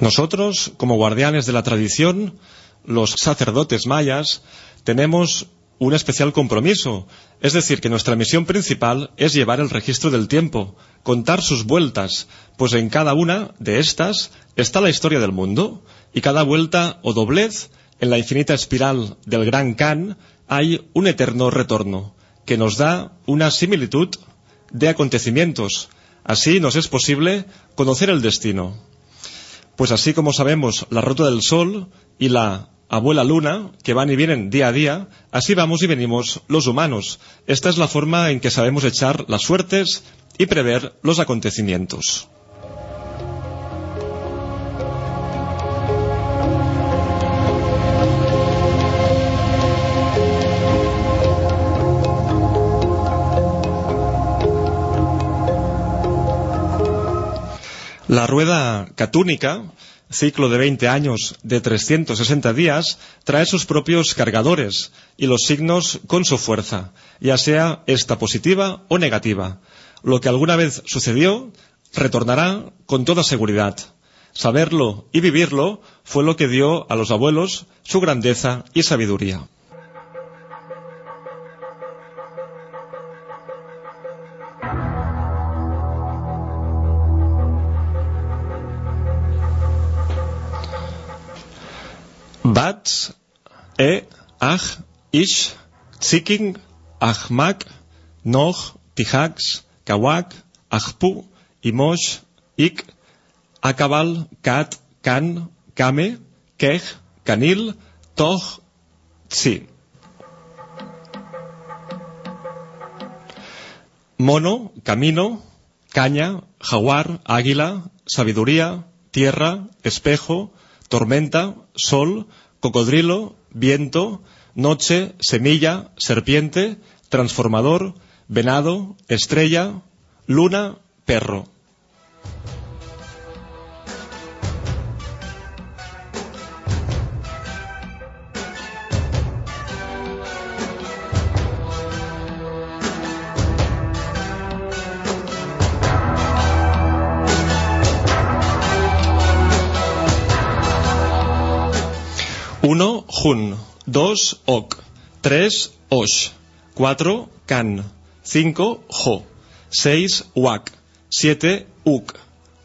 B: Nosotros, como guardianes de la tradición, los sacerdotes mayas, tenemos un especial compromiso. Es decir, que nuestra misión principal es llevar el registro del tiempo, contar sus vueltas, pues en cada una de estas está la historia del mundo, y cada vuelta o doblez en la infinita espiral del gran Khan hay un eterno retorno, que nos da una similitud de acontecimientos. Así nos es posible conocer el destino. Pues así como sabemos la ruta del Sol y la abuela luna, que van y vienen día a día, así vamos y venimos los humanos. Esta es la forma en que sabemos echar las suertes y prever los acontecimientos. La rueda catúnica ciclo de 20 años de 360 días trae sus propios cargadores y los signos con su fuerza, ya sea esta positiva o negativa. Lo que alguna vez sucedió retornará con toda seguridad. Saberlo y vivirlo fue lo que dio a los abuelos su grandeza y sabiduría. Bats, E, Ach, Ish, Tziking, Ahmak, Noch, Tihax, Kawak, Ahpu, Imosh, Ik, Akabal, Kat, Kan, Kame, Kej, Kanil, Toch, Tzi. Mono, camino, caña, jaguar, águila, sabiduría, tierra, espejo, tormenta, sol, cocodrilo, viento, noche, semilla, serpiente, transformador, venado, estrella, luna, perro. Jun. 2. Ok. 3. Osh. 4. Kan. 5. Jo. 6. Wak. 7. Uk.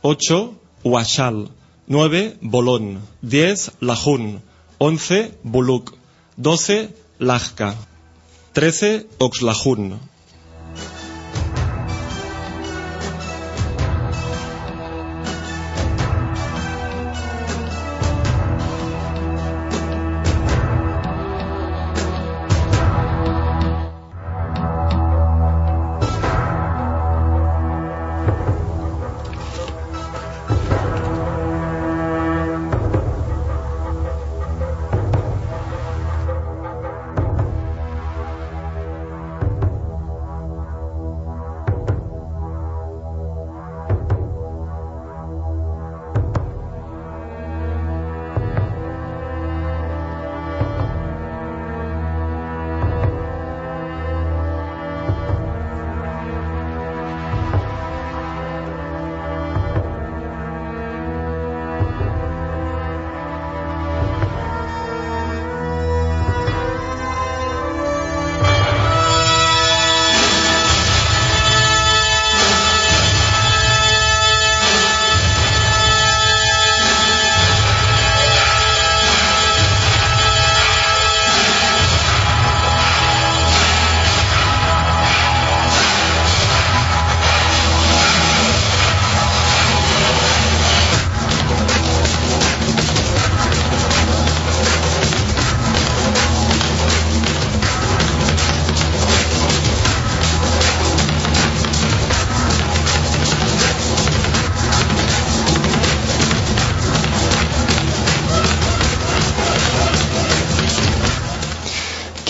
B: 8. Huachal. 9. Bolón. 10. Lajun. 11. Buluk. 12. Lajka. 13. Oxlajun.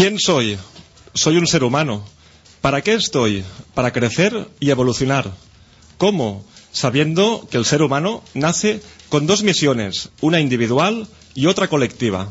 B: ¿Quién soy? Soy un ser humano. ¿Para qué estoy? Para crecer y evolucionar. ¿Cómo? Sabiendo que el ser humano nace con dos misiones, una individual y otra colectiva.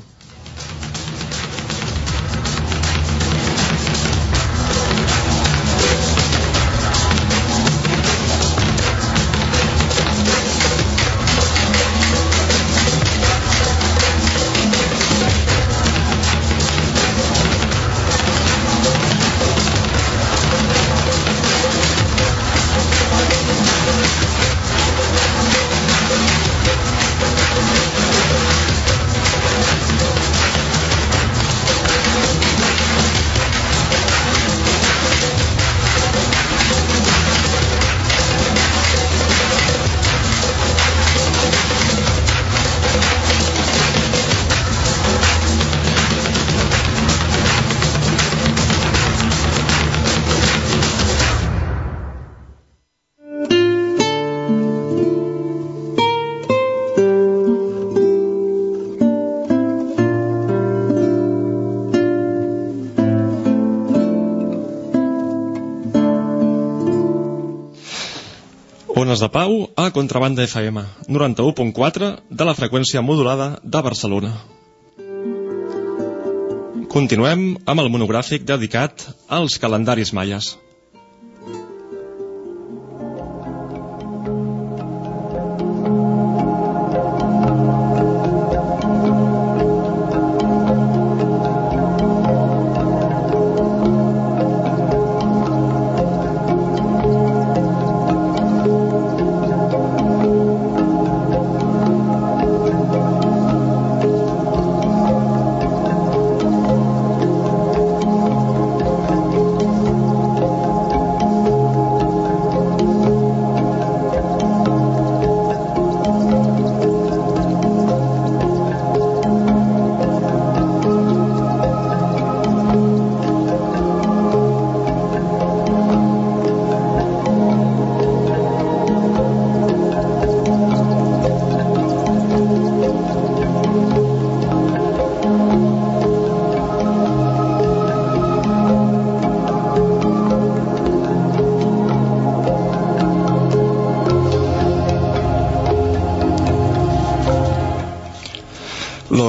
B: Ones de Pau a Contrabanda FM 91.4 de la freqüència modulada de Barcelona. Continuem amb el monogràfic dedicat als calendaris maies.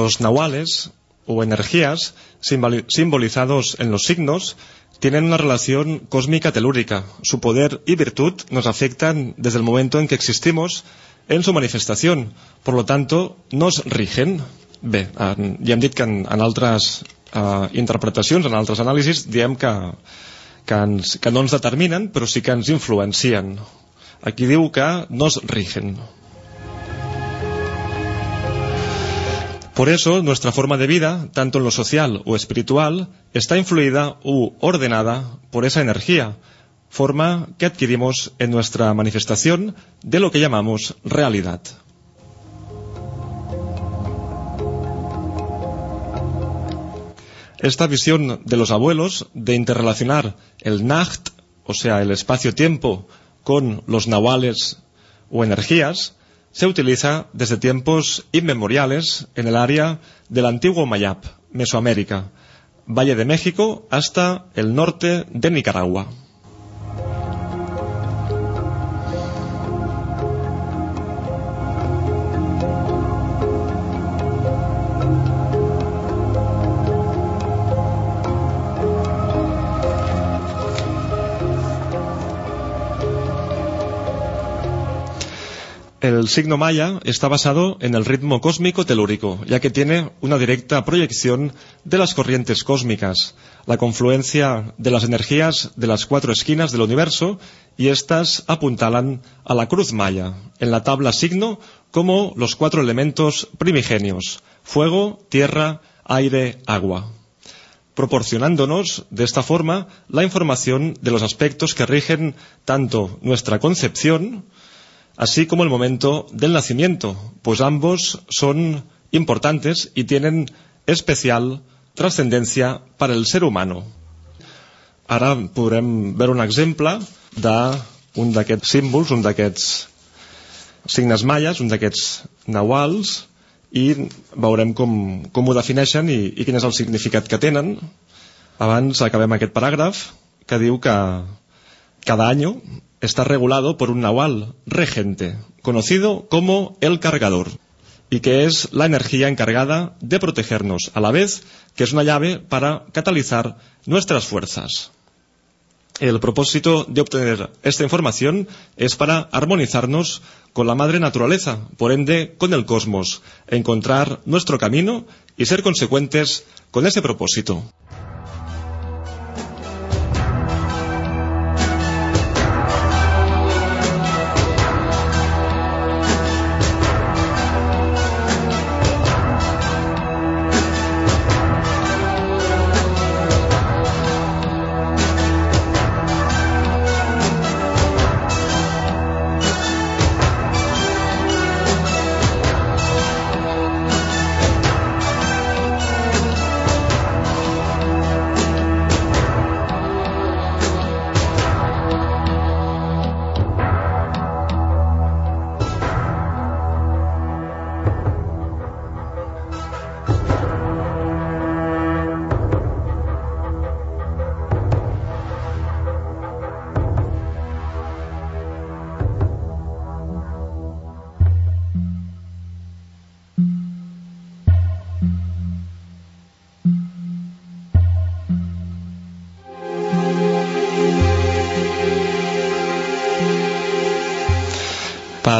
B: Los nahuales o energías simbolizados en los signos tienen una relación cósmica telúrica. Su poder y virtud nos afectan desde el momento en que existimos en su manifestación. Por lo tanto, nos rigen. Bé, ja hem dit que en, en altres uh, interpretacions, en altres anàlisis, diem que, que, ens, que no ens determinen, però sí que ens influencien. Aquí diu que nos rigen. Por eso, nuestra forma de vida, tanto en lo social o espiritual, está influida u ordenada por esa energía, forma que adquirimos en nuestra manifestación de lo que llamamos realidad. Esta visión de los abuelos de interrelacionar el Nacht, o sea, el espacio-tiempo, con los nahuales o energías, se utiliza desde tiempos inmemoriales en el área del antiguo Mayap, Mesoamérica, Valle de México hasta el norte de Nicaragua. El signo maya está basado en el ritmo cósmico telúrico, ya que tiene una directa proyección de las corrientes cósmicas, la confluencia de las energías de las cuatro esquinas del universo, y éstas apuntalan a la cruz maya, en la tabla signo como los cuatro elementos primigenios, fuego, tierra, aire, agua. Proporcionándonos de esta forma la información de los aspectos que rigen tanto nuestra concepción, así como el momento del nacimiento, pues ambos son importantes y tienen especial trascendencia para el ser humano. Ara podrem veure un exemple d'un d'aquests símbols, un d'aquests signes maies, un d'aquests nahuals, i veurem com, com ho defineixen i, i quin és el significat que tenen. Abans acabem aquest paràgraf que diu que cada año está regulado por un nahual regente, conocido como el cargador, y que es la energía encargada de protegernos, a la vez que es una llave para catalizar nuestras fuerzas. El propósito de obtener esta información es para armonizarnos con la madre naturaleza, por ende con el cosmos, encontrar nuestro camino y ser consecuentes con ese propósito.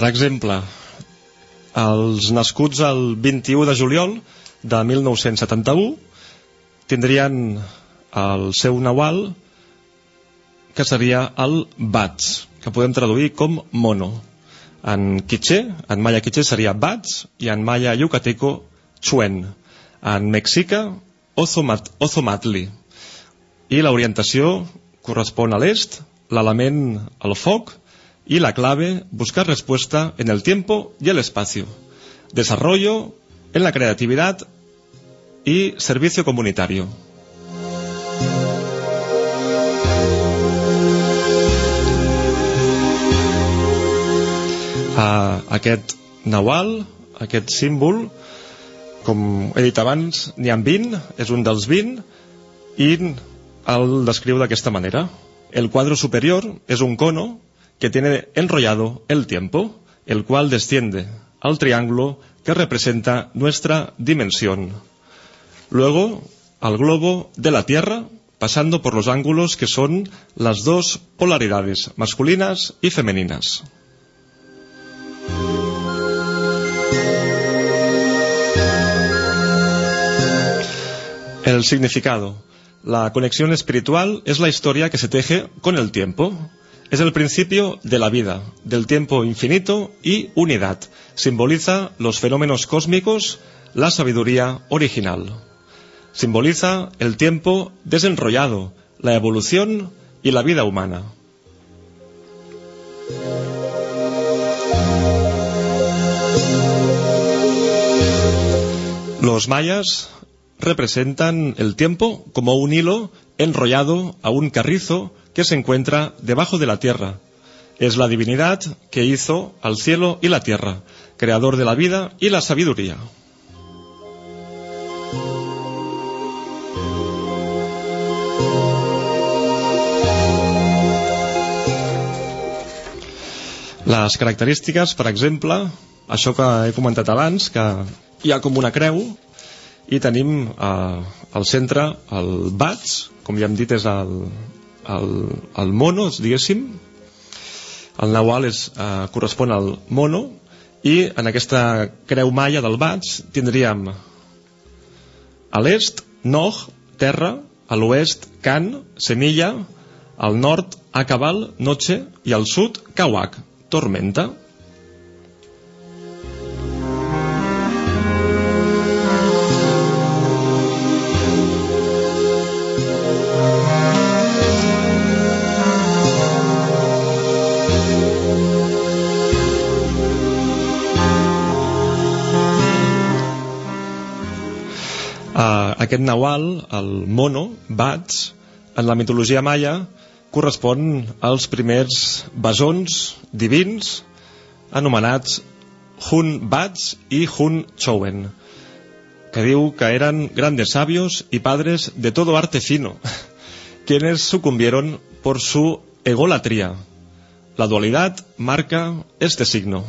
B: Per exemple, els nascuts el 21 de juliol de 1971 tindrien el seu Nawal que seria el Bats, que podem traduir com mono. En quiché, en maya quiché seria Bats i en maya yucateco Chuen. En mexica, Ozomat, Ozomatli. I l'orientació correspon a l'est, l'element al foc y la clave, buscar respuesta en el tiempo y el espacio, desarrollo en la creatividad y servicio comunitario. A aquest Nawal, aquest símbol, com he dit abans, n'hi ha 20, és un dels 20, i el descriu d'aquesta manera. El quadre superior és un cono que tiene enrollado el tiempo, el cual desciende al triángulo que representa nuestra dimensión. Luego, al globo de la Tierra, pasando por los ángulos que son las dos polaridades, masculinas y femeninas. El significado. La conexión espiritual es la historia que se teje con el tiempo. Es el principio de la vida, del tiempo infinito y unidad. Simboliza los fenómenos cósmicos, la sabiduría original. Simboliza el tiempo desenrollado, la evolución y la vida humana. Los mayas representan el tiempo como un hilo enrollado a un carrizo que se encuentra debajo de la tierra. Es la divinidad que hizo al cielo y la tierra, creador de la vida y la sabiduría. Les característiques, per exemple, això que he comentat abans, que hi ha com una creu i tenim eh, al centre el bats, com ja hem dit és el, el, el mono, diguéssim el Nawal és, eh, correspon al mono i en aquesta creu maia del bats tindríem a l'est Noh, terra, a l'oest Can, semilla, al nord Acabal, noche i al sud Kawak, tormenta. Uh, aquest Nawal, el mono, Bats, en la mitologia maia, correspon als primers besons divins anomenats Hun Bats i Hun Chowen, que diu que eran grandes sabios y padres de todo arte fino, quienes sucumbieron por su egolatría. La dualidad marca este signo.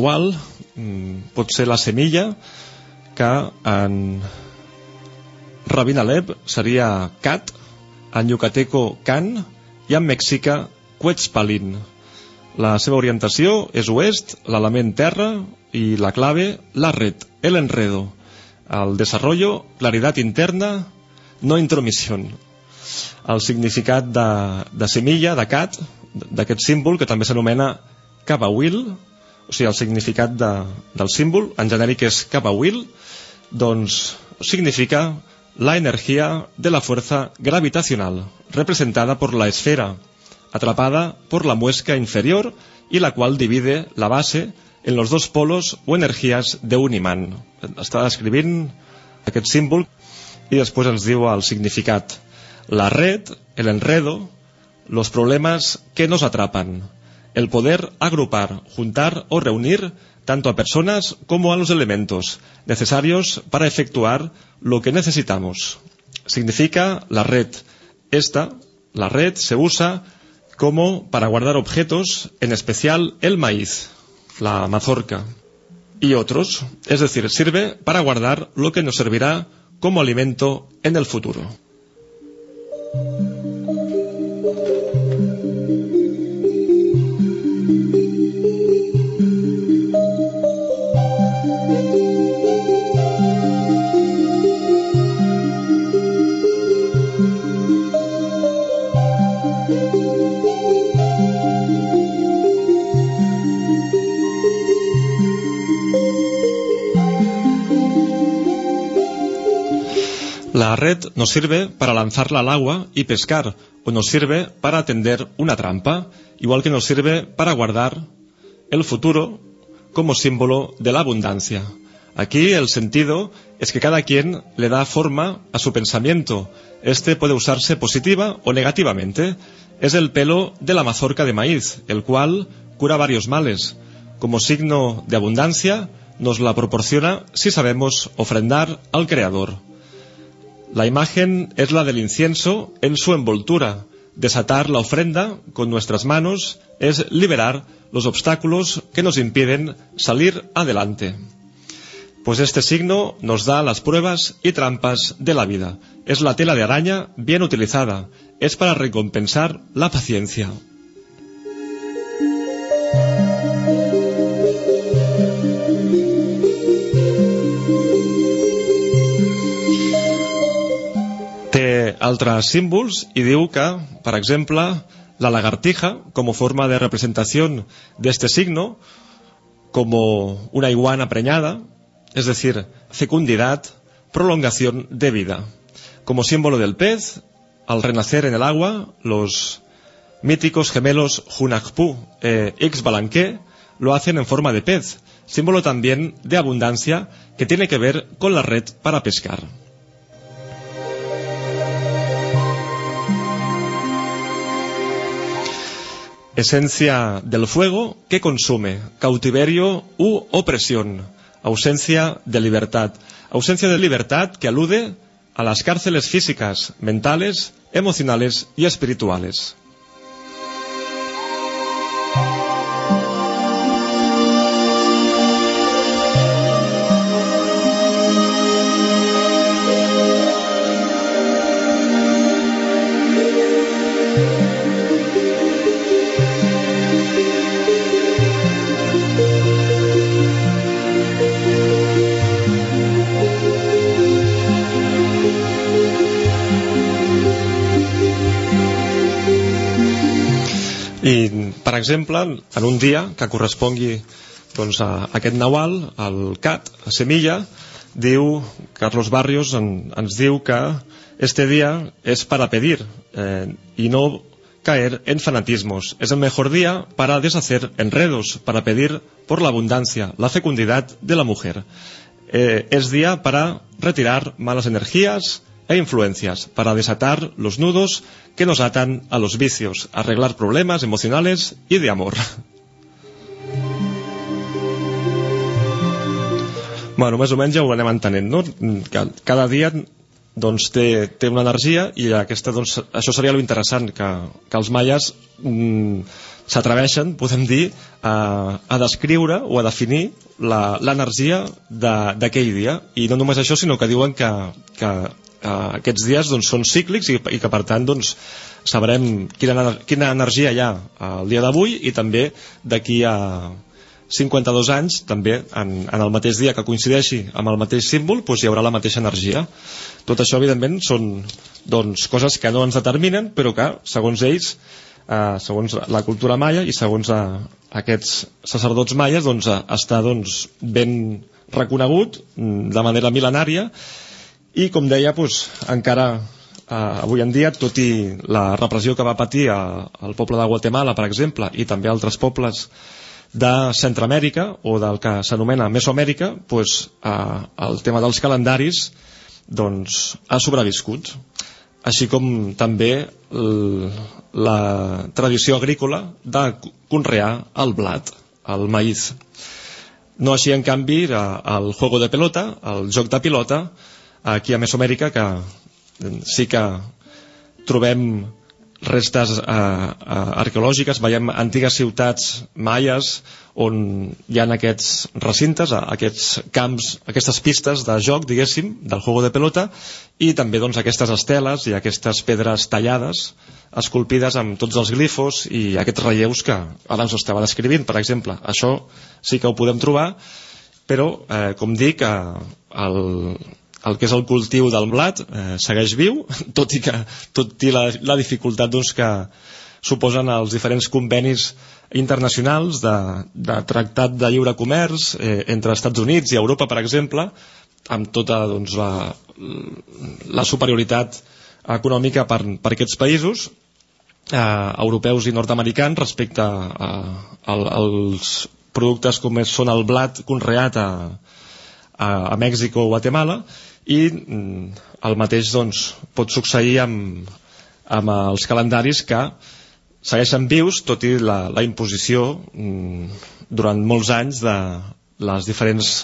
B: Nahual mm, pot ser la semilla, que en Rabin Alep seria Cat, en yucateco Can i en mexica Quetzpalin. La seva orientació és oest, l'element terra i la clave la red, el enredo. El desarrollo, claridad interna, no intromisión. El significat de, de semilla, de cat, d'aquest símbol, que també s'anomena Kabawil, o sigui, el significat de, del símbol, en genèric és Kabawil, doncs significa la energía de la fuerza gravitacional, representada por la esfera, atrapada por la muesca inferior y la cual divide la base en los dos polos o energías de un imán. Està descrivint aquest símbol i després ens diu el significat. La red, el enredo, los problemas que nos atrapan, el poder agrupar, juntar o reunir tanto a personas como a los elementos necesarios para efectuar lo que necesitamos. Significa la red. Esta, la red, se usa como para guardar objetos, en especial el maíz, la mazorca, y otros, es decir, sirve para guardar lo que nos servirá como alimento en el futuro. La red nos sirve para lanzarla al agua y pescar, o nos sirve para tender una trampa, igual que nos sirve para guardar el futuro como símbolo de la abundancia. Aquí el sentido es que cada quien le da forma a su pensamiento. Este puede usarse positiva o negativamente. Es el pelo de la mazorca de maíz, el cual cura varios males. Como signo de abundancia, nos la proporciona si sabemos ofrendar al Creador. La imagen es la del incienso en su envoltura. Desatar la ofrenda con nuestras manos es liberar los obstáculos que nos impiden salir adelante. Pues este signo nos da las pruebas y trampas de la vida. Es la tela de araña bien utilizada. Es para recompensar la paciencia. Té altres símbols i diu que, la lagartija, como forma de representación de este signo, como una iguana preñada, es decir, fecundidad, prolongación de vida. Como símbolo del pez, al renacer en el agua, los míticos gemelos Hunakpu e Ixbalanque lo hacen en forma de pez, símbolo también de abundancia que tiene que ver con la red para pescar. Esencia del fuego que consume, cautiverio u opresión, ausencia de libertad. Ausencia de libertad que alude a las cárceles físicas, mentales, emocionales y espirituales. I, per exemple, en un dia que correspongui doncs, a aquest Nawal, el CAT, a Semilla, diu, Carlos Barrios en, ens diu que este día es para pedir eh, no caer en fanatismos. Es el mejor día para deshacer enredos, para pedir por la abundancia, la fecundidad de la mujer. Eh, es día para retirar malas energías e influencias, para desatar los nudos que nos atan a los vicios, arreglar problemas emocionales y de amor. Bueno, més o menys ja ho anem entenent, no? Cada dia doncs té, té una energia i aquesta, doncs, això seria lo interessant que, que els maies mm, s'atreveixen, podem dir a, a descriure o a definir l'energia d'aquell dia i no només això sinó que diuen que, que uh, aquests dies doncs, són cíclics i, i que per tant doncs, sabrem quina, quina energia hi ha el dia d'avui i també d'aquí a 52 anys, també en, en el mateix dia que coincideixi amb el mateix símbol, doncs hi haurà la mateixa energia. Tot això, evidentment, són doncs, coses que no ens determinen, però que, segons ells, eh, segons la cultura maia i segons eh, aquests sacerdots maies, doncs, eh, està doncs, ben reconegut mm, de manera mil·lenària i, com deia, doncs, encara eh, avui en dia, tot i la repressió que va patir eh, el poble de Guatemala, per exemple, i també altres pobles de Centroamèrica o del que s'anomena Mesoamèrica doncs, eh, el tema dels calendaris doncs, ha sobreviscut així com també la tradició agrícola de conrear el blat, el maïs. No així, en canvi, el juego de pelota, el joc de pilota, aquí a Mesoamèrica, que sí que trobem restes eh, eh, arqueològiques, veiem antigues ciutats maies on hi ha aquests recintes, aquests camps, aquestes pistes de joc, diguéssim, del juego de pelota, i també doncs, aquestes esteles i aquestes pedres tallades, esculpides amb tots els glifos i aquests relleus que ara us estava descrivint, per exemple. Això sí que ho podem trobar, però, eh, com dic, eh, el, el que és el cultiu del blat eh, segueix viu, tot i que tot i la, la dificultat doncs, que suposen els diferents convenis internacionals de, de tractat de lliure comerç eh, entre Estats Units i Europa, per exemple, amb tota doncs, la, la superioritat econòmica per, per aquests països eh, europeus i nord-americans respecte a, a, als productes com són el blat conreat a, a, a Mèxic o Guatemala i mm, el mateix doncs, pot succeir amb, amb els calendaris que segueixen vius tot i la, la imposició mm, durant molts anys de les diferents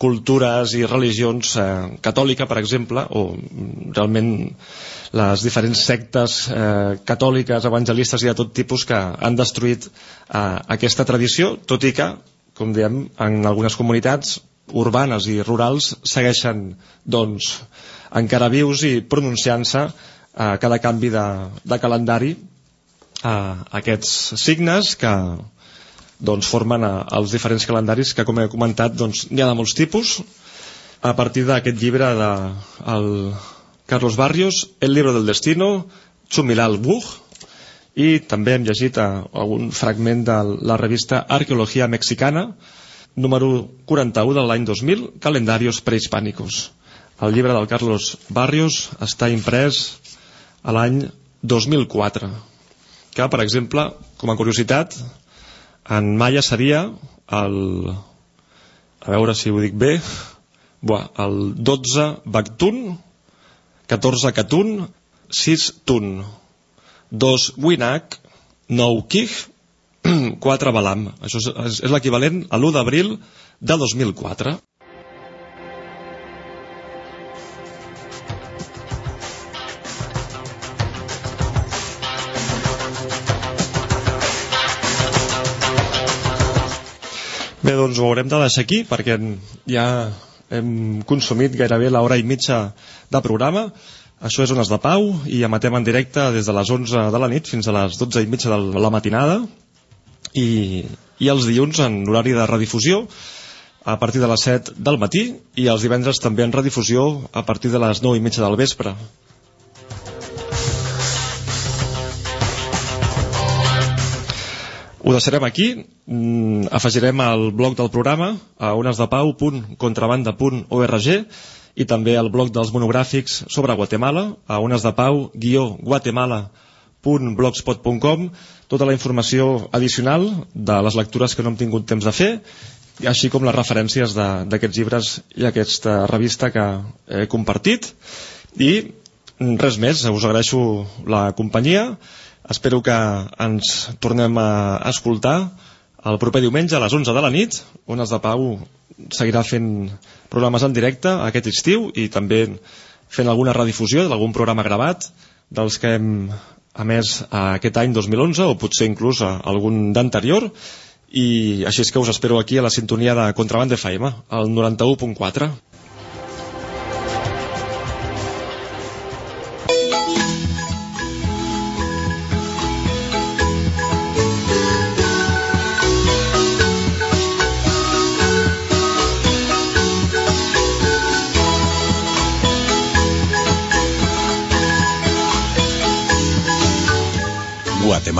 B: cultures i religions eh, catòlica, per exemple, o mm, realment les diferents sectes eh, catòliques, evangelistes i de tot tipus que han destruït eh, aquesta tradició, tot i que, com diem, en algunes comunitats urbanes i rurals segueixen doncs, encara vius i pronunciant-se a cada canvi de, de calendari a aquests signes que doncs, formen a, els diferents calendaris que, com he comentat, doncs, n'hi ha de molts tipus. A partir d'aquest llibre de el Carlos Barrios, El libro del destino, Chumilal Buch, i també hem llegit a, a un fragment de la revista Arqueologia Mexicana, número 41 de l'any 2000, Calendarios prehispànicos. El llibre del Carlos Barrios està imprès a l'any 2004, que, per exemple, com a curiositat, en maia seria el... a veure si ho dic bé, buah, el 12 Bactun, 14 Catun, 6 Tun, 2 Winak, 9 Kij, 4 Balam. Això és, és, és l'equivalent a l'1 d'abril de 2004. Bé, doncs ho haurem de deixar aquí perquè ja hem consumit gairebé l'hora i mitja de programa. Això és Ones de Pau i emetem en directe des de les 11 de la nit fins a les 12 i mitja de la matinada i, i els dilluns en horari de redifusió a partir de les 7 del matí i els divendres també en redifusió a partir de les 9 i mitja del vespre. Ho deixarem aquí, mm, afegirem el blog del programa a onesdepau.contrabanda.org i també el blog dels monogràfics sobre Guatemala a onesdepau-guatemala.blogspot.com tota la informació addicional de les lectures que no hem tingut temps de fer així com les referències d'aquests llibres i aquesta revista que he compartit. I res més, us agraeixo la companyia. Espero que ens tornem a escoltar el proper diumenge a les 11 de la nit on es de Pau seguirà fent programes en directe aquest estiu i també fent alguna redifusió d'algun programa gravat dels que hem emès aquest any 2011 o potser inclús algun d'anterior i així és que us espero aquí a la sintonia de Contraband FM, al 91.4.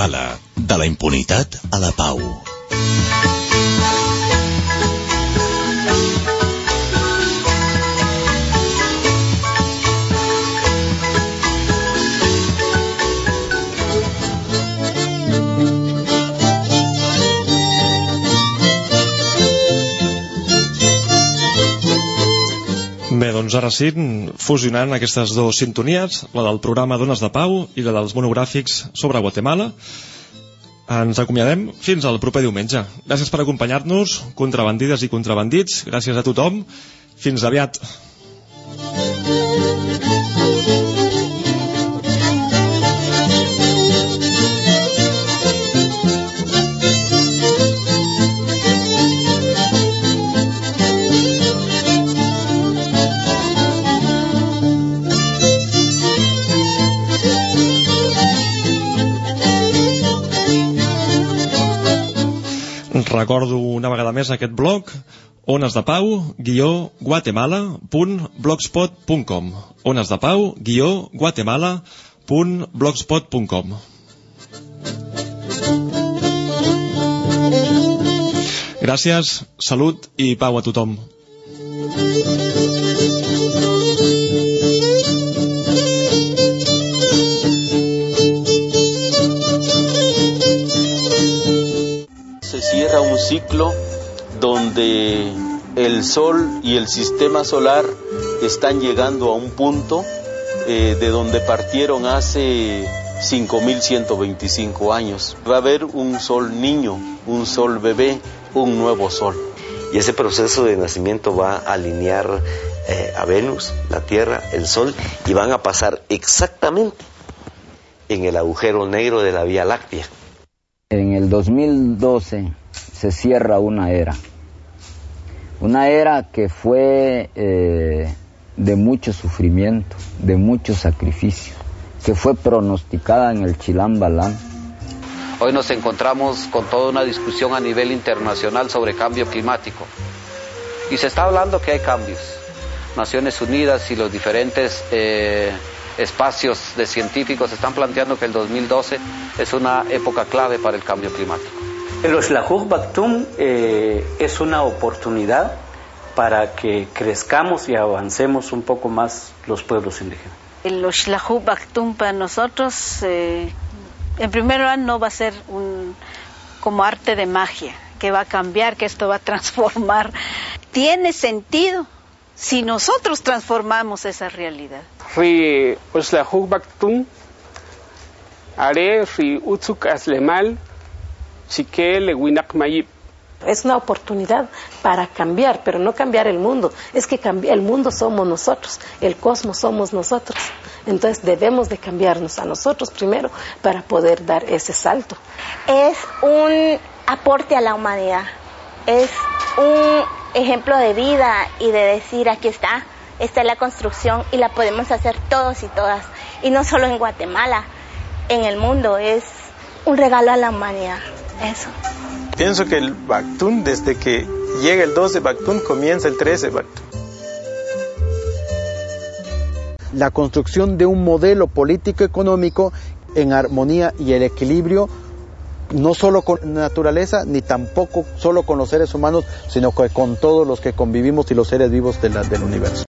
A: Guatemala, de la impunitat a la pau.
B: Bé, doncs ara sí, fusionant aquestes dues sintonies, la del programa Dones de Pau i la dels monogràfics sobre Guatemala, ens acomiadem fins al proper diumenge. Gràcies per acompanyar-nos, contrabandides i contrabandits, gràcies a tothom, fins aviat. Recordo una vegada més aquest blog onesdepau guatemala.blogspot.com onesdepau guatemala.blogspot.com Gràcies, salut i pau a tothom.
C: Un ciclo donde el Sol y el sistema solar están llegando a un punto eh, de donde partieron hace 5.125 años. Va a haber un Sol niño, un Sol bebé, un nuevo Sol.
D: Y ese proceso de nacimiento va a alinear eh, a Venus, la Tierra, el Sol, y van a pasar exactamente en el agujero negro de la Vía Láctea.
E: En el 2012 se cierra una era, una era que fue eh, de mucho sufrimiento, de mucho sacrificio, que fue pronosticada en el Chilán Balán.
F: Hoy nos encontramos con toda una discusión a nivel internacional sobre cambio climático. Y se está hablando que hay cambios. Naciones Unidas y los diferentes eh, espacios de científicos están planteando que el 2012 es una época clave para el cambio climático.
G: El Oshlahug Baktum eh, es una oportunidad para que crezcamos y avancemos un poco más los pueblos indígenas.
H: El Oshlahug Baktum para nosotros, eh, en primer lugar, no va a ser un, como arte de magia, que va a cambiar, que esto va a transformar. Tiene sentido si nosotros transformamos esa realidad.
I: Ri Baktum, Are Ri Utsuk Aslemal.
J: Es una oportunidad para cambiar, pero no cambiar el mundo. Es que el mundo somos nosotros, el cosmos somos nosotros. Entonces debemos de cambiarnos a nosotros primero para poder dar ese salto.
K: Es un aporte a la humanidad. Es un ejemplo de vida y de decir aquí está, esta es la construcción y la podemos hacer todos y todas. Y no solo en Guatemala, en el mundo. Es un regalo a la humanidad. Eso.
L: Pienso que el Bactún, desde que llega el 12 Bactún, comienza el 13 Bactún.
M: La construcción de un modelo político-económico en armonía y el equilibrio no solo con naturaleza, ni tampoco solo con los seres humanos, sino que con todos los que convivimos y los seres vivos de la, del universo.